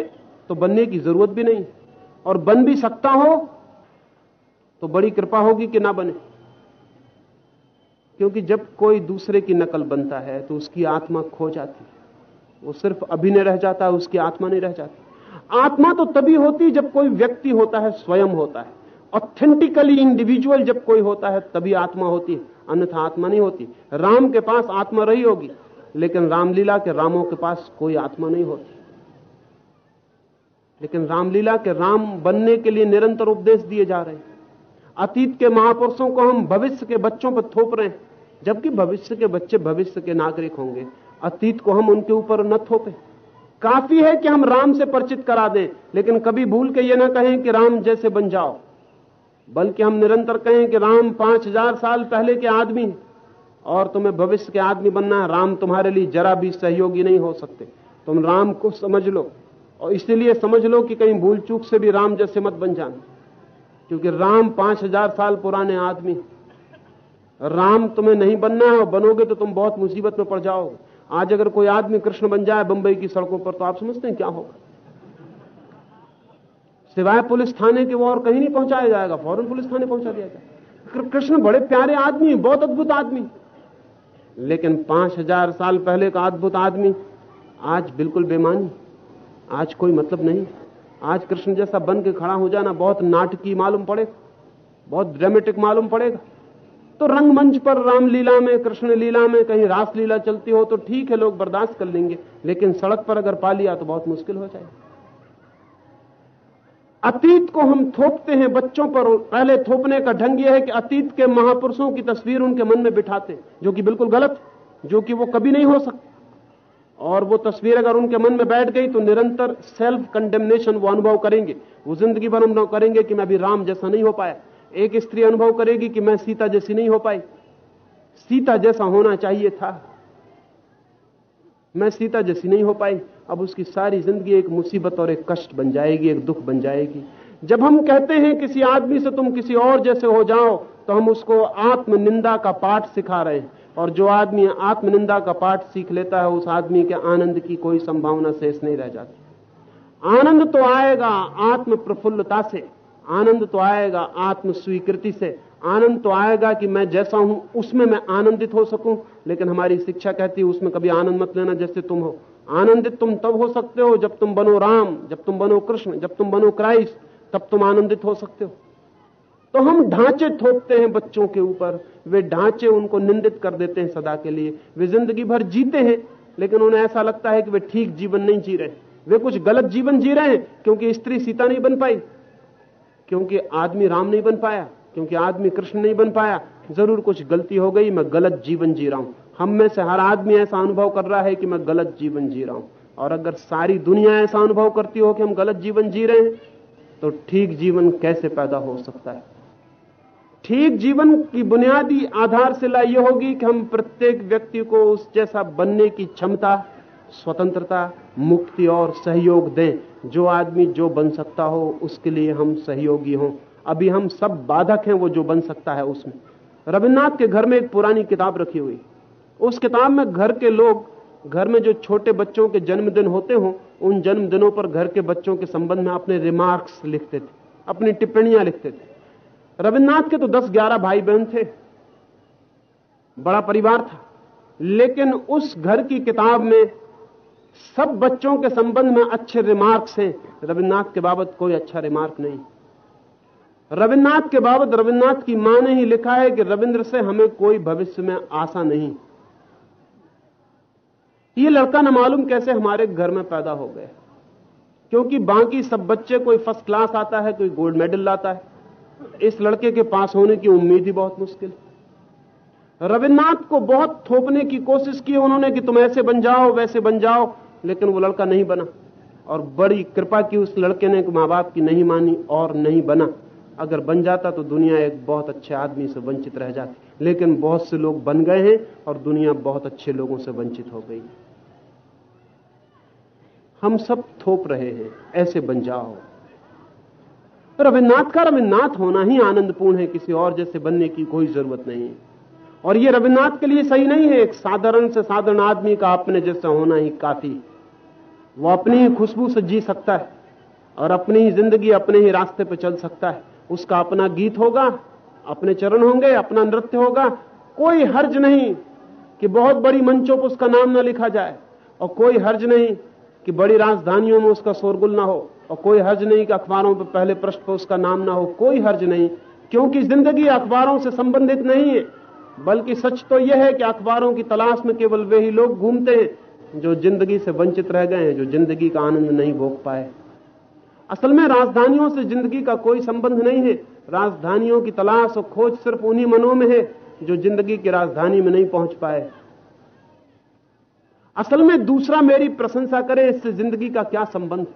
तो बनने की ज़रूरत भी नहीं। और बन भी सकता हो तो बड़ी कृपा होगी कि ना बने। क्योंकि जब कोई दूसरे की नकल बनता है तो उसकी आत्मा खो जाती है। वो सिर्फ़ अभिनय रह जाता है उसकी आत्मा नहीं रह जाती। आत्मा तो तभी होती जब कोई व्यक्ति होता है, स्वयं होता है। ऑथेंटिकली इंडिविजुअल जब कोई होता है, तभी आत्मा होती है। अन्यथा आत्मा नहीं होती। राम के पास आत्मा रही होगी, लेकिन रामलीला के रामों के पास कोई आत्मा नहीं होती। लेकिन रामलीला के राम बनने के लिए निरंतर उपदेश दिए जा रहे हैं। अतीत के महापुरुषों को हम भविष्य के बच्चों पर थोप रहे हैं, जबकि भविष्य के बच्चे भविष्य के नागरिक होंगे। अतीत को हम उनके ऊपर न थोपे। काफ़ी है कि हम राम से परिचित करा दें, लेकिन कभी भूल के ये ना कहें कि राम जैसे बन जाओ। बल्कि हम निरंतर कहें कि राम पाँच हज़ार साल पहले के आदमी हैं। और तुम्हें भविष्य के आदमी बनना है, राम तुम्हारे लिए जरा भी सहयोगी नहीं हो सकते। तुम राम को समझ लो। और इसलिए समझ लो कि कहीं भूल चूक से भी राम जैसे मत बन जाना। क्योंकि राम पाँच हज़ार साल पुराने आदमी राम तुम्हें नहीं बनना है और बनोगे तो तुम बहुत मुसीबत में पड़ जाओगे। आज अगर कोई आदमी कृष्ण बन जाए बंबई की सड़कों पर तो आप समझते हैं क्या होगा? सिवाय पुलिस थाने के वो और कहीं नहीं पहुँचाया जाएगा, फ़ौरन पुलिस थाने पहुँचा दिया जाएगा। कृष्ण बड़े प्यारे आदमी बहुत अद्भुत आदमी लेकिन पाँच हज़ार साल पहले का अद्भुत आदमी आज बिल्कुल बेमानी आज कोई मतलब नहीं। आज कृष्ण जैसा बन के खड़ा हो जाना बहुत नाटकी मालूम पड़ेगा, बहुत ड्रामेटिक मालूम पड़ेगा। तो रंगमंच पर रामलीला में कृष्ण लीला में कहीं रासलीला चलती हो तो ठीक है, लोग बर्दाश्त कर लेंगे। लेकिन सड़क पर अगर पा लिया तो बहुत मुश्किल हो जाएगा। अतीत को हम थोपते हैं बच्चों पर। पहले थोपने का ढंग यह है कि अतीत के महापुरुषों की तस्वीर उनके मन में बिठाते जो कि बिल्कुल गलत जो कि वो कभी नहीं हो सकती। और वो तस्वीर अगर उनके मन में बैठ गई तो निरंतर सेल्फ कंडेमनेशन वो अनुभव करेंगे। वो ज़िंदगी भर अनुभव करेंगे कि मैं अभी राम जैसा नहीं हो पाया। एक स्त्री अनुभव करेगी कि मैं सीता जैसी नहीं हो पाई। सीता जैसा होना चाहिए था। मैं सीता जैसी नहीं हो पाई। अब उसकी सारी ज़िंदगी एक मुसीबत और एक कष्ट बन जाएगी, एक दुख बन जाएगी। जब हम कहते हैं किसी आदमी से तुम किसी और जैसे हो जाओ तो हम उसको आत्मनिंदा का पाठ सिखा रहे हैं। और जो आदमी आत्मनिंदा का पाठ सीख लेता है, उस आदमी के आनंद की कोई संभावना शेष नहीं रह जाती। आनंद तो आएगा आत्म प्रफुल्लता से, आनंद तो आएगा आत्म स्वीकृति से, आनंद तो आएगा कि मैं जैसा हूँ, उसमें मैं आनंदित हो सकूँ, लेकिन हमारी शिक्षा कहती है, उसमें कभी आनंद मत लेना जैसे तुम हो। आनंदित तुम तब हो सकते हो जब तुम बनो राम, जब तुम बनो कृष्ण, जब तुम बनो क्राइस्ट, तब तुम आनंदित हो सकते हो। तो हम ढांचे थोपते हैं बच्चों के ऊपर। वे ढांचे उनको निंदित कर देते हैं सदा के लिए। वे ज़िंदगी भर जीते हैं, लेकिन उन्हें ऐसा लगता है कि वे ठीक जीवन नहीं जी रहे वे कुछ गलत जीवन जी रहे हैं, क्योंकि स्त्री सीता नहीं बन पाई, क्योंकि आदमी राम नहीं बन पाया, क्योंकि आदमी कृष्ण नहीं बन पाया। ज़रूर कुछ गलती हो गई, मैं गलत जीवन जी रहा हूँ। हम में से हर आदमी ऐसा अनुभव कर रहा है कि मैं गलत जीवन जी रहा हूँ। और अगर सारी दुनिया ऐसा अनुभव करती हो कि हम गलत जीवन जी रहे हैं तो ठीक जीवन कैसे पैदा हो सकता है? ठीक जीवन की बुनियादी आधारशिला यह होगी कि हम प्रत्येक व्यक्ति को उस जैसा बनने की क्षमता, स्वतंत्रता, मुक्ति और सहयोग दें। जो आदमी जो बन सकता हो, उसके लिए हम सहयोगी हों। अभी हम सब बाधक हैं वो जो बन सकता है उसमें। रविन्द्रनाथ के घर में एक पुरानी किताब रखी हुई। उस किताब में घर के लोग, घर में जो छोटे बच्चों के जन्मदिन होते हों, उन जन्मदिनों पर घर के बच्चों के संबंध में अपने रिमार्क्स लिखते थे, अपनी टिप्पणियाँ लिखते थे। रविन्द्रनाथ के तो दस ग्यारह भाई बहन थे। बड़ा परिवार था। लेकिन उस घर की किताब में सब बच्चों के संबंध में अच्छे रिमार्क्स हैं। रविन्द्रनाथ के बाबत कोई अच्छा रिमार्क नहीं। रविन्द्रनाथ के बाबत रविन्द्रनाथ की माँ ने ही लिखा है कि रविंद्र से हमें कोई भविष्य में आशा नहीं। ये लड़का न मालूम कैसे हमारे घर में पैदा हो गया। क्योंकि बाकी सब बच्चे कोई फ़र्स्ट क्लास आता है, कोई गोल्ड मेडल लाता है। इस लड़के के पास होने की उम्मीद ही बहुत मुश्किल रविन्द्रनाथ को बहुत थोपने की कोशिश की उन्होंने कि तुम ऐसे बन जाओ, वैसे बन जाओ, लेकिन वो लड़का नहीं बना। और बड़ी कृपा की उस लड़के ने माँ बाप की नहीं मानी और नहीं बना। अगर बन जाता तो दुनिया एक बहुत अच्छे आदमी से वंचित रह जाती। लेकिन बहुत से लोग बन गए हैं और दुनिया बहुत अच्छे लोगों से वंचित हो गई। हम सब थोप रहे हैं, ऐसे बन जाओ। रविन्द्रनाथ का रविन्द्रनाथ होना ही आनंदपूर्ण है, किसी और जैसे बनने की कोई ज़रूरत नहीं और यह रविन्द्रनाथ के लिए सही नहीं है, एक साधारण से साधारण आदमी का अपने जैसा होना ही काफ़ी वो अपनी ही खुशबू से जी सकता है, और अपनी ही ज़िंदगी अपने ही रास्ते पर चल सकता है। उसका अपना गीत होगा, अपने चरण होंगे, अपना नृत्य होगा। कोई हर्ज नहीं कि बहुत बड़ी मंचों पर उसका नाम ना लिखा जाए, और कोई हर्ज नहीं कि बड़ी राजधानियों में उसका शोरगुल ना हो। और कोई हर्ज नहीं कि अखबारों पर पहले पृष्ठ पर उसका नाम ना हो, कोई हर्ज नहीं। क्योंकि ज़िंदगी अखबारों से संबंधित नहीं है। बल्कि सच तो यह है कि अखबारों की तलाश में केवल वे ही लोग घूमते हैं, जो ज़िंदगी से वंचित रह गए हैं, जो ज़िंदगी का आनंद नहीं भोग पाए। असल में राजधानियों से ज़िंदगी का कोई संबंध नहीं है। राजधानियों की तलाश और खोज सिर्फ़ उन्हीं मनों में है, जो ज़िंदगी की राजधानी में नहीं पहुँच पाए। असल में दूसरा मेरी प्रशंसा करे, इससे ज़िंदगी का क्या संबंध?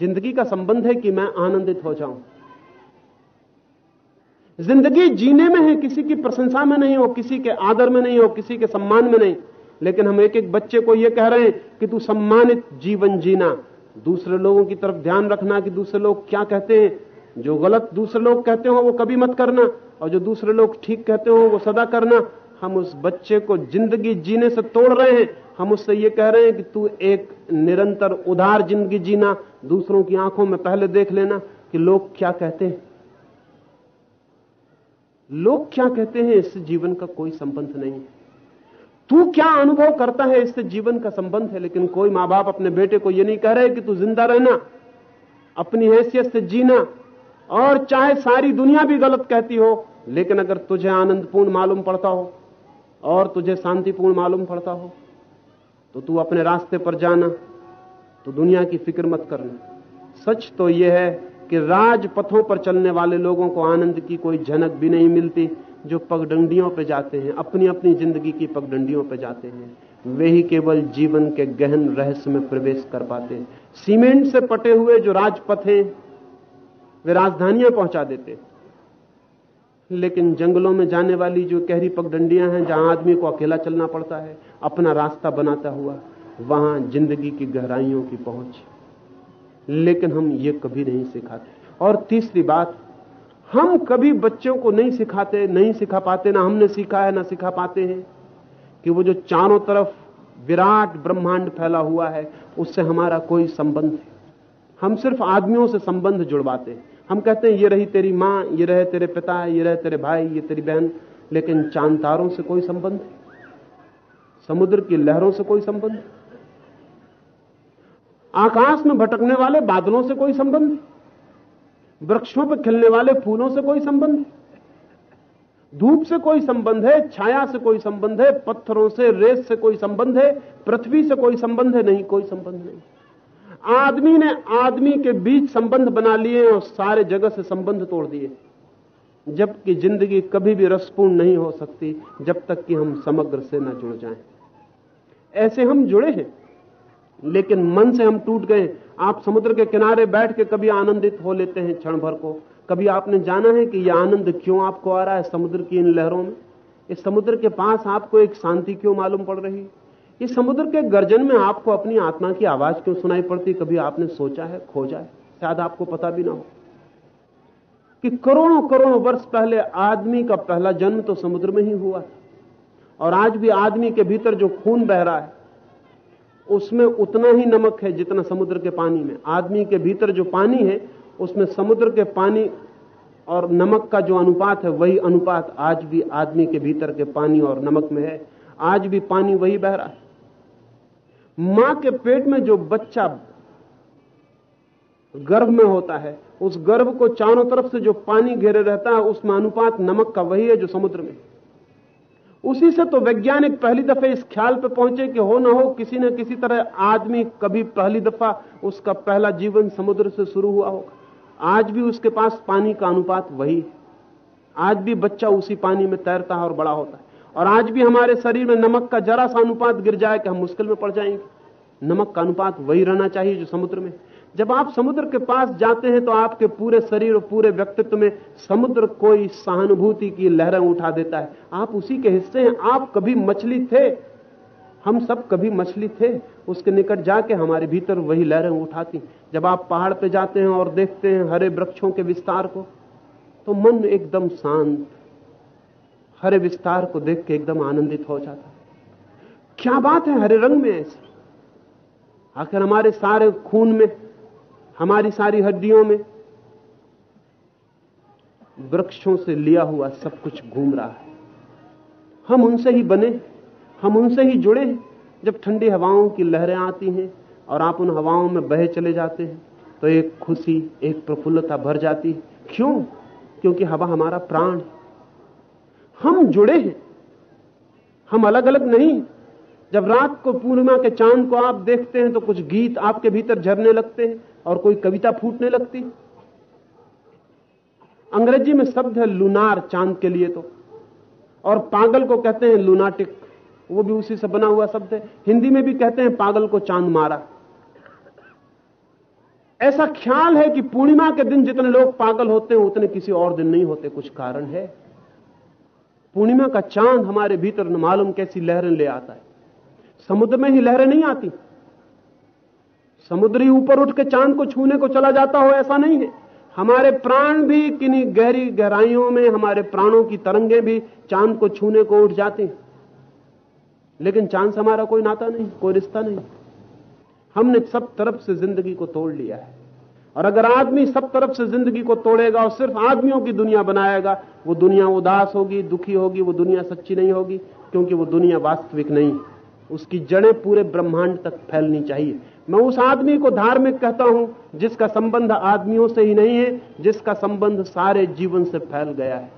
ज़िंदगी का संबंध है कि मैं आनंदित हो जाऊँ। ज़िंदगी जीने में है, किसी की प्रशंसा में नहीं हो, किसी के आदर में नहीं हो, किसी के सम्मान में नहीं। लेकिन हम एक एक बच्चे को यह कह रहे हैं कि तू सम्मानित जीवन जीना। दूसरे लोगों की तरफ़ ध्यान रखना कि दूसरे लोग क्या कहते हैं। जो गलत दूसरे लोग कहते हो, वो कभी मत करना। और जो दूसरे लोग ठीक कहते हो, वो सदा करना। हम उस बच्चे को ज़िंदगी जीने से तोड़ रहे हैं। हम उससे ये कह रहे हैं कि तू एक निरंतर उदार ज़िंदगी जीना, दूसरों की आँखों में पहले देख लेना कि लोग क्या कहते हैं। लोग क्या कहते हैं, इससे जीवन का कोई संबंध नहीं तू क्या अनुभव करता है, इससे जीवन का संबंध है, लेकिन कोई माँ बाप अपने बेटे को यह नहीं कह रहे कि तू ज़िंदा रहना, अपनी हैसियत से जीना, और चाहे सारी दुनिया भी गलत कहती हो, लेकिन अगर तुझे आनंदपूर्ण मालूम पड़ता हो और तुझे शांतिपूर्ण मालूम पड़ता हो तो तू अपने रास्ते पर जाना तो दुनिया की फ़िक्र मत करना। सच तो यह है कि राजपथों पर चलने वाले लोगों को आनंद की कोई झनक भी नहीं मिलती, जो पगडंडियों पर जाते हैं अपनी अपनी ज़िंदगी की पगडंडियों पर जाते हैं। वे ही केवल जीवन के गहन रहस्य में प्रवेश कर पाते हैं। सीमेंट से पटे हुए जो राजपथ हैं, वे राजधानियाँ पहुँचा देते लेकिन जंगलों में जाने वाली जो गहरी पगडंडियाँ हैं, जहाँ आदमी को अकेला चलना पड़ता है, अपना रास्ता बनाता हुआ, वहाँ ज़िंदगी की गहराइयों की पहुँच। लेकिन हम ये कभी नहीं सिखाते। और तीसरी बात, हम कभी बच्चों को नहीं सिखाते, नहीं सिखा पाते, ना हमने सीखा है, ना सिखा पाते हैं, कि वो जो चारों तरफ़ विराट ब्रह्मांड फैला हुआ है, उससे हमारा कोई संबंध है। हम सिर्फ़ आदमियों से संबंध जुड़वाते हैं। हम कहते हैं, ये रही तेरी माँ, ये रहे तेरे पिता, ये रहे तेरे भाई, ये तेरी बहन। लेकिन चाँद तारों से कोई संबंध समुद्र की लहरों से कोई संबंध आकाश में भटकने वाले बादलों से कोई संबंध वृक्षों पर खिलने वाले फूलों से कोई संबंध धूप से कोई संबंध है? छाया से कोई संबंध है? पत्थरों से, रेत से कोई संबंध है? पृथ्वी से कोई संबंध है? नहीं, कोई संबंध नहीं। आदमी ने आदमी के बीच संबंध बना लिए और सारे जगह से संबंध तोड़ दिए। जबकि ज़िंदगी कभी भी रसपूर्ण नहीं हो सकती, जब तक कि हम समग्र से न जुड़ जाएँ। ऐसे हम जुड़े हैं, लेकिन मन से हम टूट गए। आप समुद्र के किनारे बैठ के कभी आनंदित हो लेते हैं क्षण भर को। कभी आपने जाना है कि यह आनंद क्यों आपको आ रहा है समुद्र की इन लहरों में? इस समुद्र के पास आपको एक शांति क्यों मालूम पड़ रही? है इस समुद्र के गर्जन में आपको अपनी आत्मा की आवाज़ क्यों सुनाई पड़ती? कभी आपने सोचा है, खोजा है? शायद आपको पता भी ना हो। कि करोड़ों करोड़ों वर्ष पहले आदमी का पहला जन्म तो समुद्र में ही हुआ और आज भी आदमी के भीतर जो खून बह रहा है, उसमें उतना ही नमक है जितना समुद्र के पानी में। आदमी के भीतर जो पानी है, उसमें समुद्र के पानी और नमक का जो अनुपात है, वही अनुपात आज भी आदमी के भीतर के पानी और नमक में है। आज भी पानी वही बह रहा है। माँ के पेट में जो बच्चा गर्भ में होता है, उस गर्भ को चारों तरफ़ से जो पानी घेरे रहता है, उसमें अनुपात नमक का वही है जो समुद्र में उसी से तो वैज्ञानिक पहली दफे इस ख्याल पे पहुँचे कि हो ना हो, किसी न किसी तरह आदमी कभी पहली दफ़ा उसका पहला जीवन समुद्र से शुरू हुआ होगा। आज भी उसके पास पानी का अनुपात वही है। आज भी बच्चा उसी पानी में तैरता है और बड़ा होता है। और आज भी हमारे शरीर में नमक का जरा सा अनुपात गिर जाए कि हम मुश्किल में पड़ जाएँगे। नमक का अनुपात वही रहना चाहिए जो समुद्र में। जब आप समुद्र के पास जाते हैं तो आपके पूरे शरीर और पूरे व्यक्तित्व में समुद्र कोई सहानुभूति की लहरें उठा देता है। आप उसी के हिस्से हैं। आप कभी मछली थे। हम सब कभी मछली थे। उसके निकट जाके हमारे भीतर वही लहरें उठाती जब आप पहाड़ पे जाते हैं और देखते हैं हरे वृक्षों के विस्तार को तो मन एकदम शांत हरे विस्तार को देख के एकदम आनंदित हो जाता। क्या बात है, हरे रंग में ऐसी। आखिर हमारे सारे खून में, हमारी सारी हड्डियों में, वृक्षों से लिया हुआ सब कुछ घूम रहा है। हम उनसे ही बने हम उनसे ही जुड़े जब ठंडी हवाओं की लहरें आती हैं और आप उन हवाओं में बहे चले जाते हैं तो एक खुशी, एक प्रफुल्लता भर जाती है। क्यों? क्योंकि हवा हमारा प्राण है। हम जुड़े हैं। हम अलग अलग नहीं जब रात को पूर्णिमा के चाँद को आप देखते हैं तो कुछ गीत आपके भीतर झरने लगते हैं और कोई कविता फूटने लगती अंग्रेज़ी में शब्द है लुनार चाँद के लिए तो। और पागल को कहते हैं लुनाटिक। वो भी उसी से बना हुआ शब्द है। हिंदी में भी कहते हैं पागल को चाँद मारा। ऐसा ख्याल है कि पूर्णिमा के दिन जितने लोग पागल होते हैं, उतने किसी और दिन नहीं होते। कुछ कारण है? पूर्णिमा का चाँद हमारे भीतर न मालूम कैसी लहरें ले आता है। समुद्र में ही लहरें नहीं आती। समुद्र ही ऊपर उठ के चाँद को छूने को चला जाता हो, ऐसा नहीं है। हमारे प्राण भी किन्हीं गहरी गहराइयों में, हमारे प्राणों की तरंगे भी चाँद को छूने को उठ जाती हैं। लेकिन चाँद से हमारा कोई नाता नहीं, कोई रिश्ता नहीं। हमने सब तरफ़ से ज़िंदगी को तोड़ लिया है। और अगर आदमी सब तरफ़ से ज़िंदगी को तोड़ेगा और सिर्फ़ आदमियों की दुनिया बनाएगा, वो दुनिया उदास होगी, दुखी होगी, वो दुनिया सच्ची नहीं होगी, क्योंकि वो दुनिया वास्तविक नहीं उसकी जड़ें पूरे ब्रह्मांड तक फैलनी चाहिए। मैं उस आदमी को धार्मिक कहता हूँ, जिसका संबंध आदमियों से ही नहीं है, जिसका संबंध सारे जीवन से फैल गया है।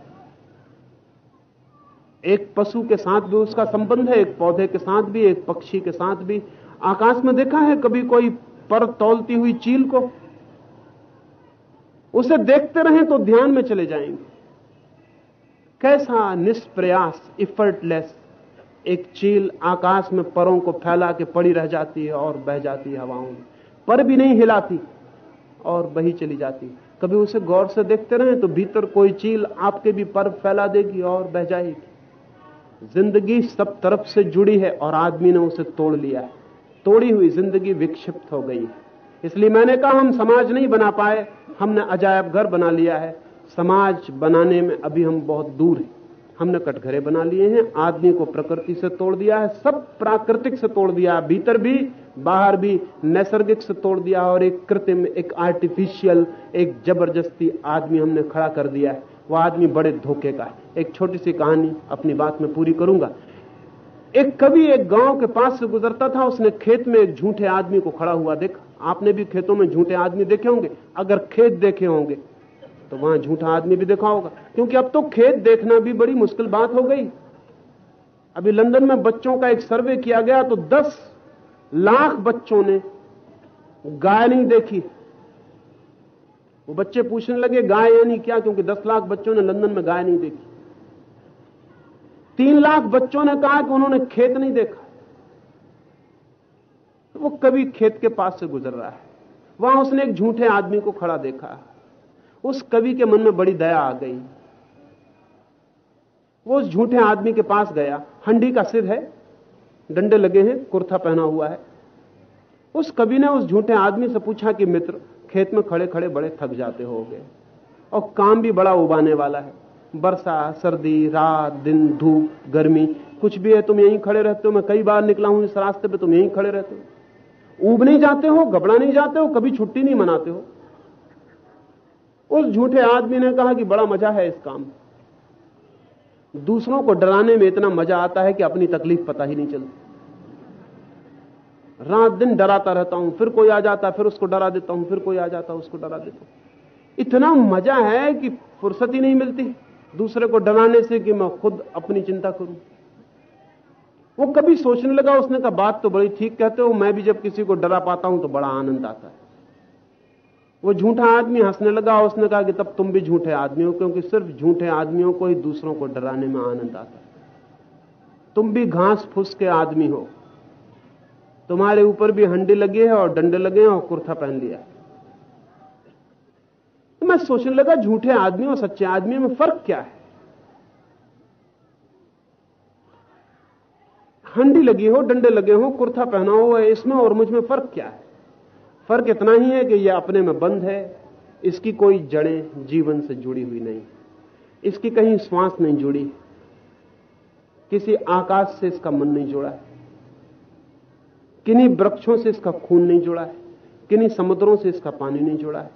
एक पशु के साथ भी उसका संबंध है, एक पौधे के साथ भी, एक पक्षी के साथ भी। आकाश में देखा है कभी कोई पर तौलती हुई चील को? उसे देखते रहें तो ध्यान में चले जाएँगे। कैसा निष्प्रयास इफर्टलेस एक चील आकाश में परों को फैला के पड़ी रह जाती है और बह जाती है हवाओं में। पर भी नहीं हिलाती और बही चली जाती। कभी उसे गौर से देखते रहें तो भीतर कोई चील आपके भी पर फैला देगी और बह जाएगी। ज़िंदगी सब तरफ़ से जुड़ी है और आदमी ने उसे तोड़ लिया है। तोड़ी हुई ज़िंदगी विक्षिप्त हो गई है। इसलिए मैंने कहा, हम समाज नहीं बना पाए, हमने अजायब घर बना लिया है। समाज बनाने में अभी हम बहुत दूर हैं। हमने कटघरे बना लिए हैं, आदमी को प्रकृति से तोड़ दिया है, सब प्राकृतिक से तोड़ दिया, भीतर भी, बाहर भी, नैसर्गिक से तोड़ दिया और एक कृत्रिम, एक आर्टिफिशियल एक ज़बरदस्ती आदमी हमने खड़ा कर दिया है। वह आदमी बड़े धोखे का है। एक छोटी सी कहानी अपनी बात में पूरी करूँगा। एक कवि एक गाँव के पास से गुजरता था, उसने खेत में एक झूठे आदमी को खड़ा हुआ देखा। आपने भी खेतों में झूठे आदमी देखे होंगे? अगर खेत देखे होंगे तो वहाँ झूठा आदमी भी देखा होगा। क्योंकि अब तो खेत देखना भी बड़ी मुश्किल बात हो गई। अभी लंदन में बच्चों का एक सर्वे किया गया तो 10 लाख बच्चों ने गाय नहीं देखी। वो बच्चे पूछने लगे, गाय यानी क्या? क्योंकि 10 लाख बच्चों ने लंदन में गाय नहीं देखी। तीन लाख बच्चों ने कहा कि उन्होंने खेत नहीं देखा। वो कभी खेत के पास से गुजर रहा है। वहाँ उसने एक झूठे आदमी को खड़ा देखा। उस कवि के मन में बड़ी दया आ गई। वो उस झूठे आदमी के पास गया। हंडी का सिर है, डंडे लगे हैं, कुर्ता पहना हुआ है। उस कवि ने उस झूठे आदमी से पूछा कि, मित्र, खेत में खड़े खड़े बड़े थक जाते हो और काम भी बड़ा उबाने वाला है। वर्षा सर्दी, रात, दिन, धूप, गर्मी, कुछ भी है, तुम यहीं खड़े रहते हो, मैं कई बार निकला हूँ इस रास्ते पे, तुम यहीं खड़े रहते हो। ऊब नहीं जाते हो, घबरा नहीं जाते हो, कभी छुट्टी नहीं मनाते हो। उस झूठे आदमी ने कहा कि बड़ा मज़ा है इस काम। दूसरों को डराने में इतना मज़ा आता है कि अपनी तकलीफ़ पता ही नहीं चलती। रात दिन डराता रहता हूँ, फिर कोई आ जाता, फिर उसको डरा देता हूँ, फिर कोई आ जाता, उसको डरा देता हूँ। इतना मज़ा है कि फुर्सत ही नहीं मिलती। दूसरे को डराने से कि मैं खुद अपनी चिंता करूँ। वो कभी सोचने लगा, उसने कहा, बात तो बड़ी ठीक कहते हो, मैं भी जब किसी को डरा पाता हूँ तो बड़ा आनंद आता है। वो झूठा आदमी हंसने लगा, उसने कहा कि तब तुम भी झूठे आदमी हो, क्योंकि सिर्फ़ झूठे आदमियों को ही दूसरों को डराने में आनंद आता है। तुम भी घास फूस के आदमी हो। तुम्हारे ऊपर भी हंडी लगे है और डंडे लगे हैं और कुर्ता पहन लिया तो मैं सोचने लगा झूठे आदमी और सच्चे आदमी में फ़र्क क्या है? हंडी लगी हो, डंडे लगे हो, कुर्ता पहना हो, इसमें और मुझमें फ़र्क क्या है? फ़र्क इतना ही है कि यह अपने में बंद है, इसकी कोई जड़ें जीवन से जुड़ी हुई नहीं, इसकी कहीं श्वास नहीं जुड़ी, किसी आकाश से इसका मन नहीं जुड़ा है, किन्हीं वृक्षों से इसका खून नहीं जुड़ा है, किन्हीं समुद्रों से इसका पानी नहीं जुड़ा है।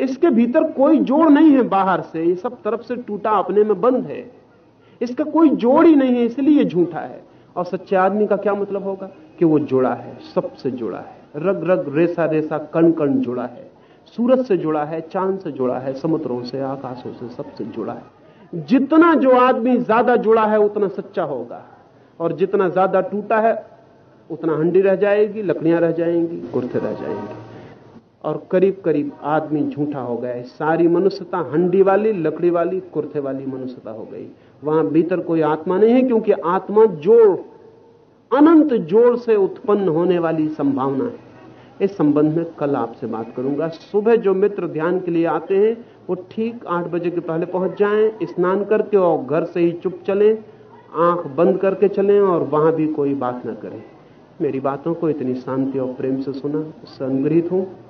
इसके भीतर कोई जोड़ नहीं है बाहर से, ये सब तरफ़ से टूटा अपने में बंद है। इसका कोई जोड़ ही नहीं है, इसलिए झूठा है। और सच्चे आदमी का क्या मतलब होगा? कि वो जुड़ा है, सबसे जुड़ा है। रग रग, रेसा रेसा, कण कण जुड़ा है। सूरज से जुड़ा है, चाँद से जुड़ा है, समुद्रों से, आकाशों से सबसे जुड़ा है। जितना जो आदमी ज़्यादा जुड़ा है, उतना सच्चा होगा। और जितना ज़्यादा टूटा है, उतना हंडी रह जाएगी, लकड़ियाँ रह जाएँगी कुर्थे रह जाएँगे। और करीब करीब आदमी झूठा हो गया सारी मनुष्यता हंडी वाली, लकड़ी वाली कुर्थे वाली मनुष्यता हो गई। वहाँ भीतर कोई आत्मा नहीं है क्योंकि आत्मा जोड़, अनंत जोड़ से उत्पन्न होने वाली संभावना है। इस संबंध में कल आपसे बात करूँगा। सुबह जो मित्र ध्यान के लिए आते हैं, वो ठीक आठ बजे के पहले पहुँच जाएँ, स्नान करके और घर से ही चुप चलें, आँख बंद करके चलें और वहाँ भी कोई बात ना करें। मेरी बातों को इतनी शांति और प्रेम से सुना। संग्रहित हूँ।